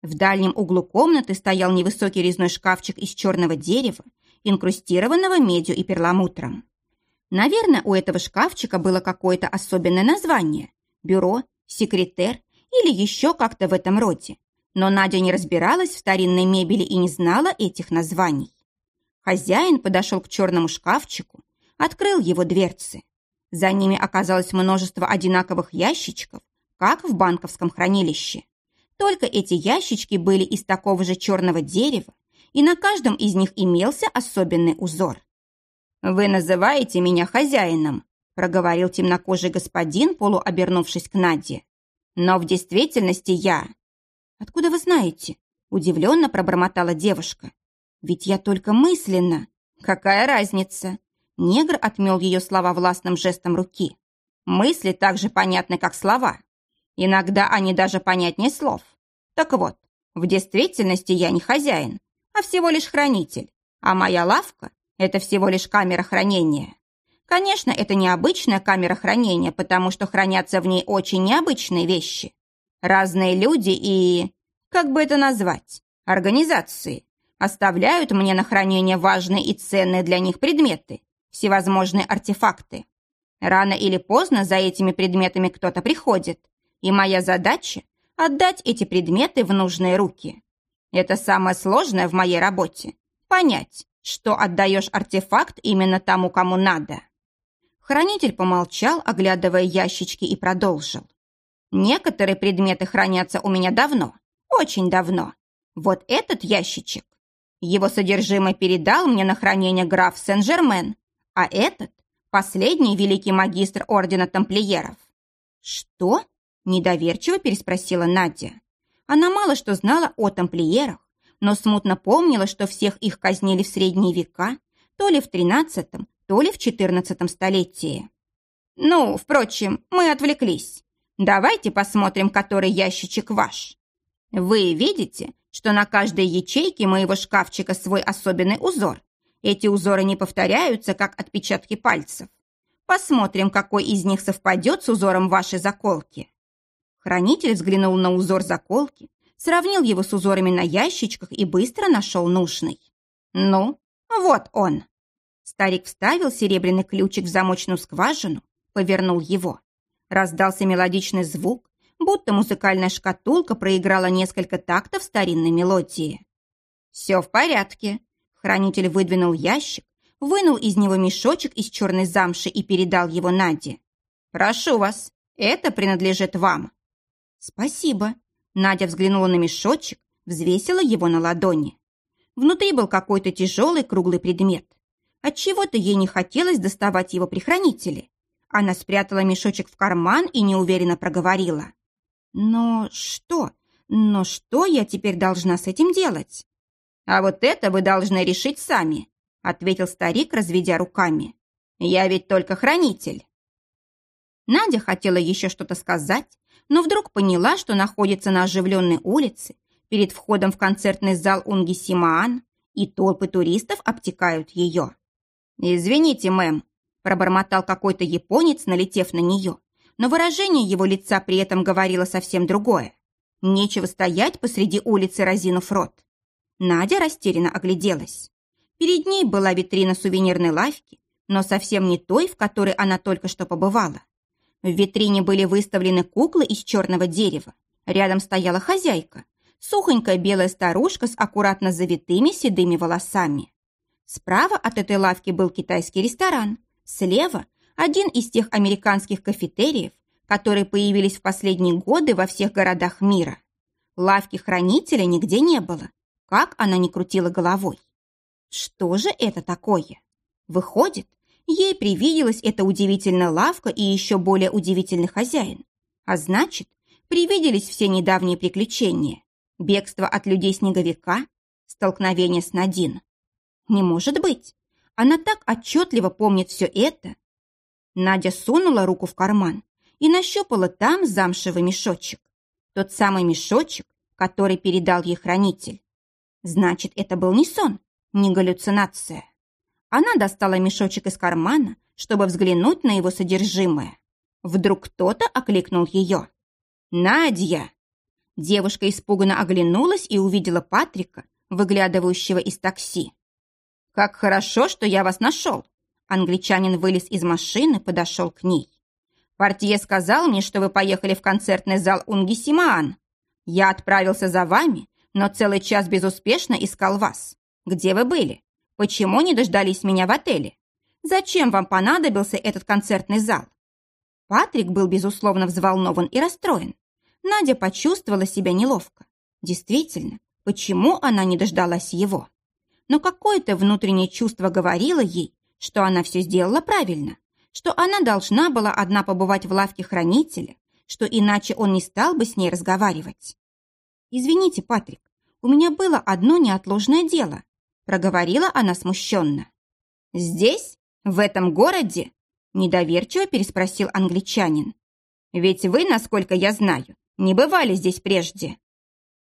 В дальнем углу комнаты стоял невысокий резной шкафчик из черного дерева, инкрустированного медью и перламутром. Наверное, у этого шкафчика было какое-то особенное название – бюро, секретер или еще как-то в этом роде. Но Надя не разбиралась в старинной мебели и не знала этих названий. Хозяин подошел к черному шкафчику, открыл его дверцы. За ними оказалось множество одинаковых ящичков, как в банковском хранилище. Только эти ящички были из такого же черного дерева, и на каждом из них имелся особенный узор. «Вы называете меня хозяином», проговорил темнокожий господин, полуобернувшись к Наде. «Но в действительности я...» «Откуда вы знаете?» удивленно пробормотала девушка. «Ведь я только мысленно...» «Какая разница?» Негр отмел ее слова властным жестом руки. «Мысли так же понятны, как слова. Иногда они даже понятнее слов. Так вот, в действительности я не хозяин, а всего лишь хранитель, а моя лавка – это всего лишь камера хранения. Конечно, это необычная камера хранения, потому что хранятся в ней очень необычные вещи. Разные люди и... как бы это назвать? Организации оставляют мне на хранение важные и ценные для них предметы, всевозможные артефакты. Рано или поздно за этими предметами кто-то приходит, и моя задача – отдать эти предметы в нужные руки. Это самое сложное в моей работе – понять, что отдаешь артефакт именно тому, кому надо. Хранитель помолчал, оглядывая ящички, и продолжил. Некоторые предметы хранятся у меня давно, очень давно. Вот этот ящичек. Его содержимое передал мне на хранение граф Сен-Жермен, а этот – последний великий магистр Ордена Тамплиеров. «Что?» – недоверчиво переспросила Надя. Она мало что знала о тамплиерах, но смутно помнила, что всех их казнили в средние века, то ли в тринадцатом, то ли в четырнадцатом столетии. «Ну, впрочем, мы отвлеклись. Давайте посмотрим, который ящичек ваш. Вы видите, что на каждой ячейке моего шкафчика свой особенный узор. Эти узоры не повторяются, как отпечатки пальцев. Посмотрим, какой из них совпадет с узором вашей заколки. Хранитель взглянул на узор заколки, сравнил его с узорами на ящичках и быстро нашел нужный. Ну, вот он. Старик вставил серебряный ключик в замочную скважину, повернул его. Раздался мелодичный звук, будто музыкальная шкатулка проиграла несколько тактов старинной мелодии. «Все в порядке». Хранитель выдвинул ящик, вынул из него мешочек из черной замши и передал его Наде. «Прошу вас, это принадлежит вам. «Спасибо». Надя взглянула на мешочек, взвесила его на ладони. Внутри был какой-то тяжелый круглый предмет. Отчего-то ей не хотелось доставать его при хранителе. Она спрятала мешочек в карман и неуверенно проговорила. «Но что? Но что я теперь должна с этим делать?» «А вот это вы должны решить сами», ответил старик, разведя руками. «Я ведь только хранитель». Надя хотела еще что-то сказать, но вдруг поняла, что находится на оживленной улице, перед входом в концертный зал Унгисимаан, и толпы туристов обтекают ее. «Извините, мэм», – пробормотал какой-то японец, налетев на нее, но выражение его лица при этом говорило совсем другое. Нечего стоять посреди улицы, разинув рот. Надя растерянно огляделась. Перед ней была витрина сувенирной лавки, но совсем не той, в которой она только что побывала. В витрине были выставлены куклы из черного дерева. Рядом стояла хозяйка, сухонькая белая старушка с аккуратно завитыми седыми волосами. Справа от этой лавки был китайский ресторан. Слева – один из тех американских кафетериев, которые появились в последние годы во всех городах мира. Лавки хранителя нигде не было, как она не крутила головой. Что же это такое? Выходит, Ей привиделась эта удивительная лавка и еще более удивительный хозяин. А значит, привиделись все недавние приключения. Бегство от людей-снеговика, столкновение с Надин. Не может быть. Она так отчетливо помнит все это. Надя сунула руку в карман и нащупала там замшевый мешочек. Тот самый мешочек, который передал ей хранитель. Значит, это был не сон, не галлюцинация. Она достала мешочек из кармана, чтобы взглянуть на его содержимое. Вдруг кто-то окликнул ее. «Надя!» Девушка испуганно оглянулась и увидела Патрика, выглядывающего из такси. «Как хорошо, что я вас нашел!» Англичанин вылез из машины, подошел к ней. «Портье сказал мне, что вы поехали в концертный зал Унги Симаан. Я отправился за вами, но целый час безуспешно искал вас. Где вы были? Почему не дождались меня в отеле? Зачем вам понадобился этот концертный зал?» Патрик был, безусловно, взволнован и расстроен. Надя почувствовала себя неловко. Действительно, почему она не дождалась его? Но какое-то внутреннее чувство говорило ей, что она все сделала правильно, что она должна была одна побывать в лавке хранителя, что иначе он не стал бы с ней разговаривать. «Извините, Патрик, у меня было одно неотложное дело», проговорила она смущенно. «Здесь? В этом городе?» недоверчиво переспросил англичанин. «Ведь вы, насколько я знаю, не бывали здесь прежде?»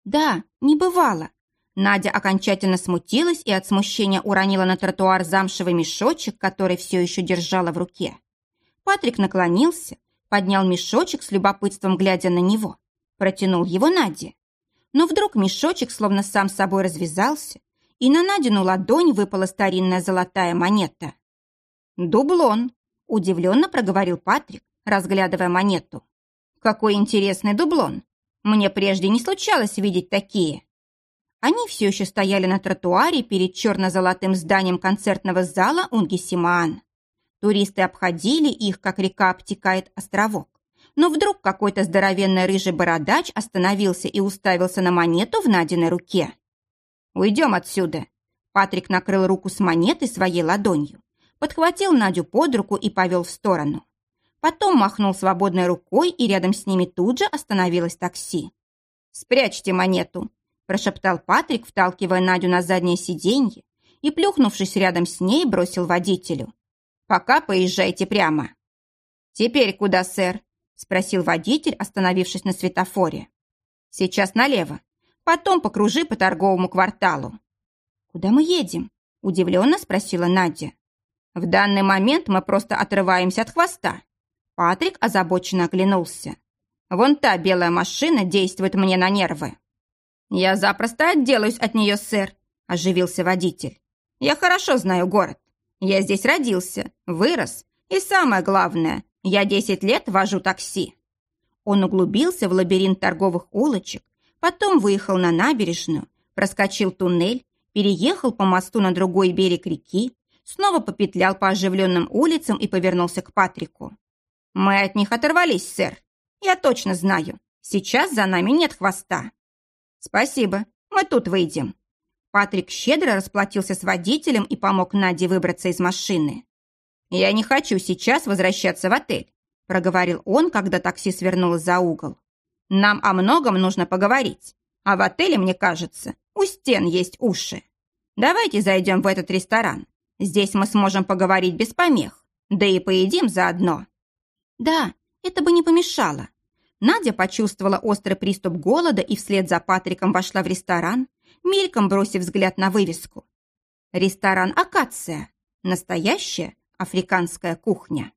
«Да, не бывало». Надя окончательно смутилась и от смущения уронила на тротуар замшевый мешочек, который все еще держала в руке. Патрик наклонился, поднял мешочек с любопытством, глядя на него, протянул его Наде. Но вдруг мешочек словно сам собой развязался, и на Надину ладонь выпала старинная золотая монета. «Дублон», — удивленно проговорил Патрик, разглядывая монету. Какой интересный дублон. Мне прежде не случалось видеть такие. Они все еще стояли на тротуаре перед черно-золотым зданием концертного зала Унгисимаан. Туристы обходили их, как река обтекает островок. Но вдруг какой-то здоровенный рыжий бородач остановился и уставился на монету в Надиной руке. «Уйдем отсюда!» Патрик накрыл руку с монетой своей ладонью, подхватил Надю под руку и повел в сторону. Потом махнул свободной рукой, и рядом с ними тут же остановилось такси. «Спрячьте монету», – прошептал Патрик, вталкивая Надю на заднее сиденье и, плюхнувшись рядом с ней, бросил водителю. «Пока поезжайте прямо». «Теперь куда, сэр?» – спросил водитель, остановившись на светофоре. «Сейчас налево. Потом покружи по торговому кварталу». «Куда мы едем?» – удивленно спросила Надя. «В данный момент мы просто отрываемся от хвоста. Патрик озабоченно оглянулся. «Вон та белая машина действует мне на нервы». «Я запросто отделаюсь от нее, сэр», – оживился водитель. «Я хорошо знаю город. Я здесь родился, вырос, и самое главное, я десять лет вожу такси». Он углубился в лабиринт торговых улочек, потом выехал на набережную, проскочил туннель, переехал по мосту на другой берег реки, снова попетлял по оживленным улицам и повернулся к Патрику. «Мы от них оторвались, сэр. Я точно знаю. Сейчас за нами нет хвоста». «Спасибо. Мы тут выйдем». Патрик щедро расплатился с водителем и помог Наде выбраться из машины. «Я не хочу сейчас возвращаться в отель», проговорил он, когда такси свернуло за угол. «Нам о многом нужно поговорить, а в отеле, мне кажется, у стен есть уши. Давайте зайдем в этот ресторан. Здесь мы сможем поговорить без помех, да и поедим заодно». Да, это бы не помешало. Надя почувствовала острый приступ голода и вслед за Патриком вошла в ресторан, мельком бросив взгляд на вывеску. Ресторан «Акация». Настоящая африканская кухня.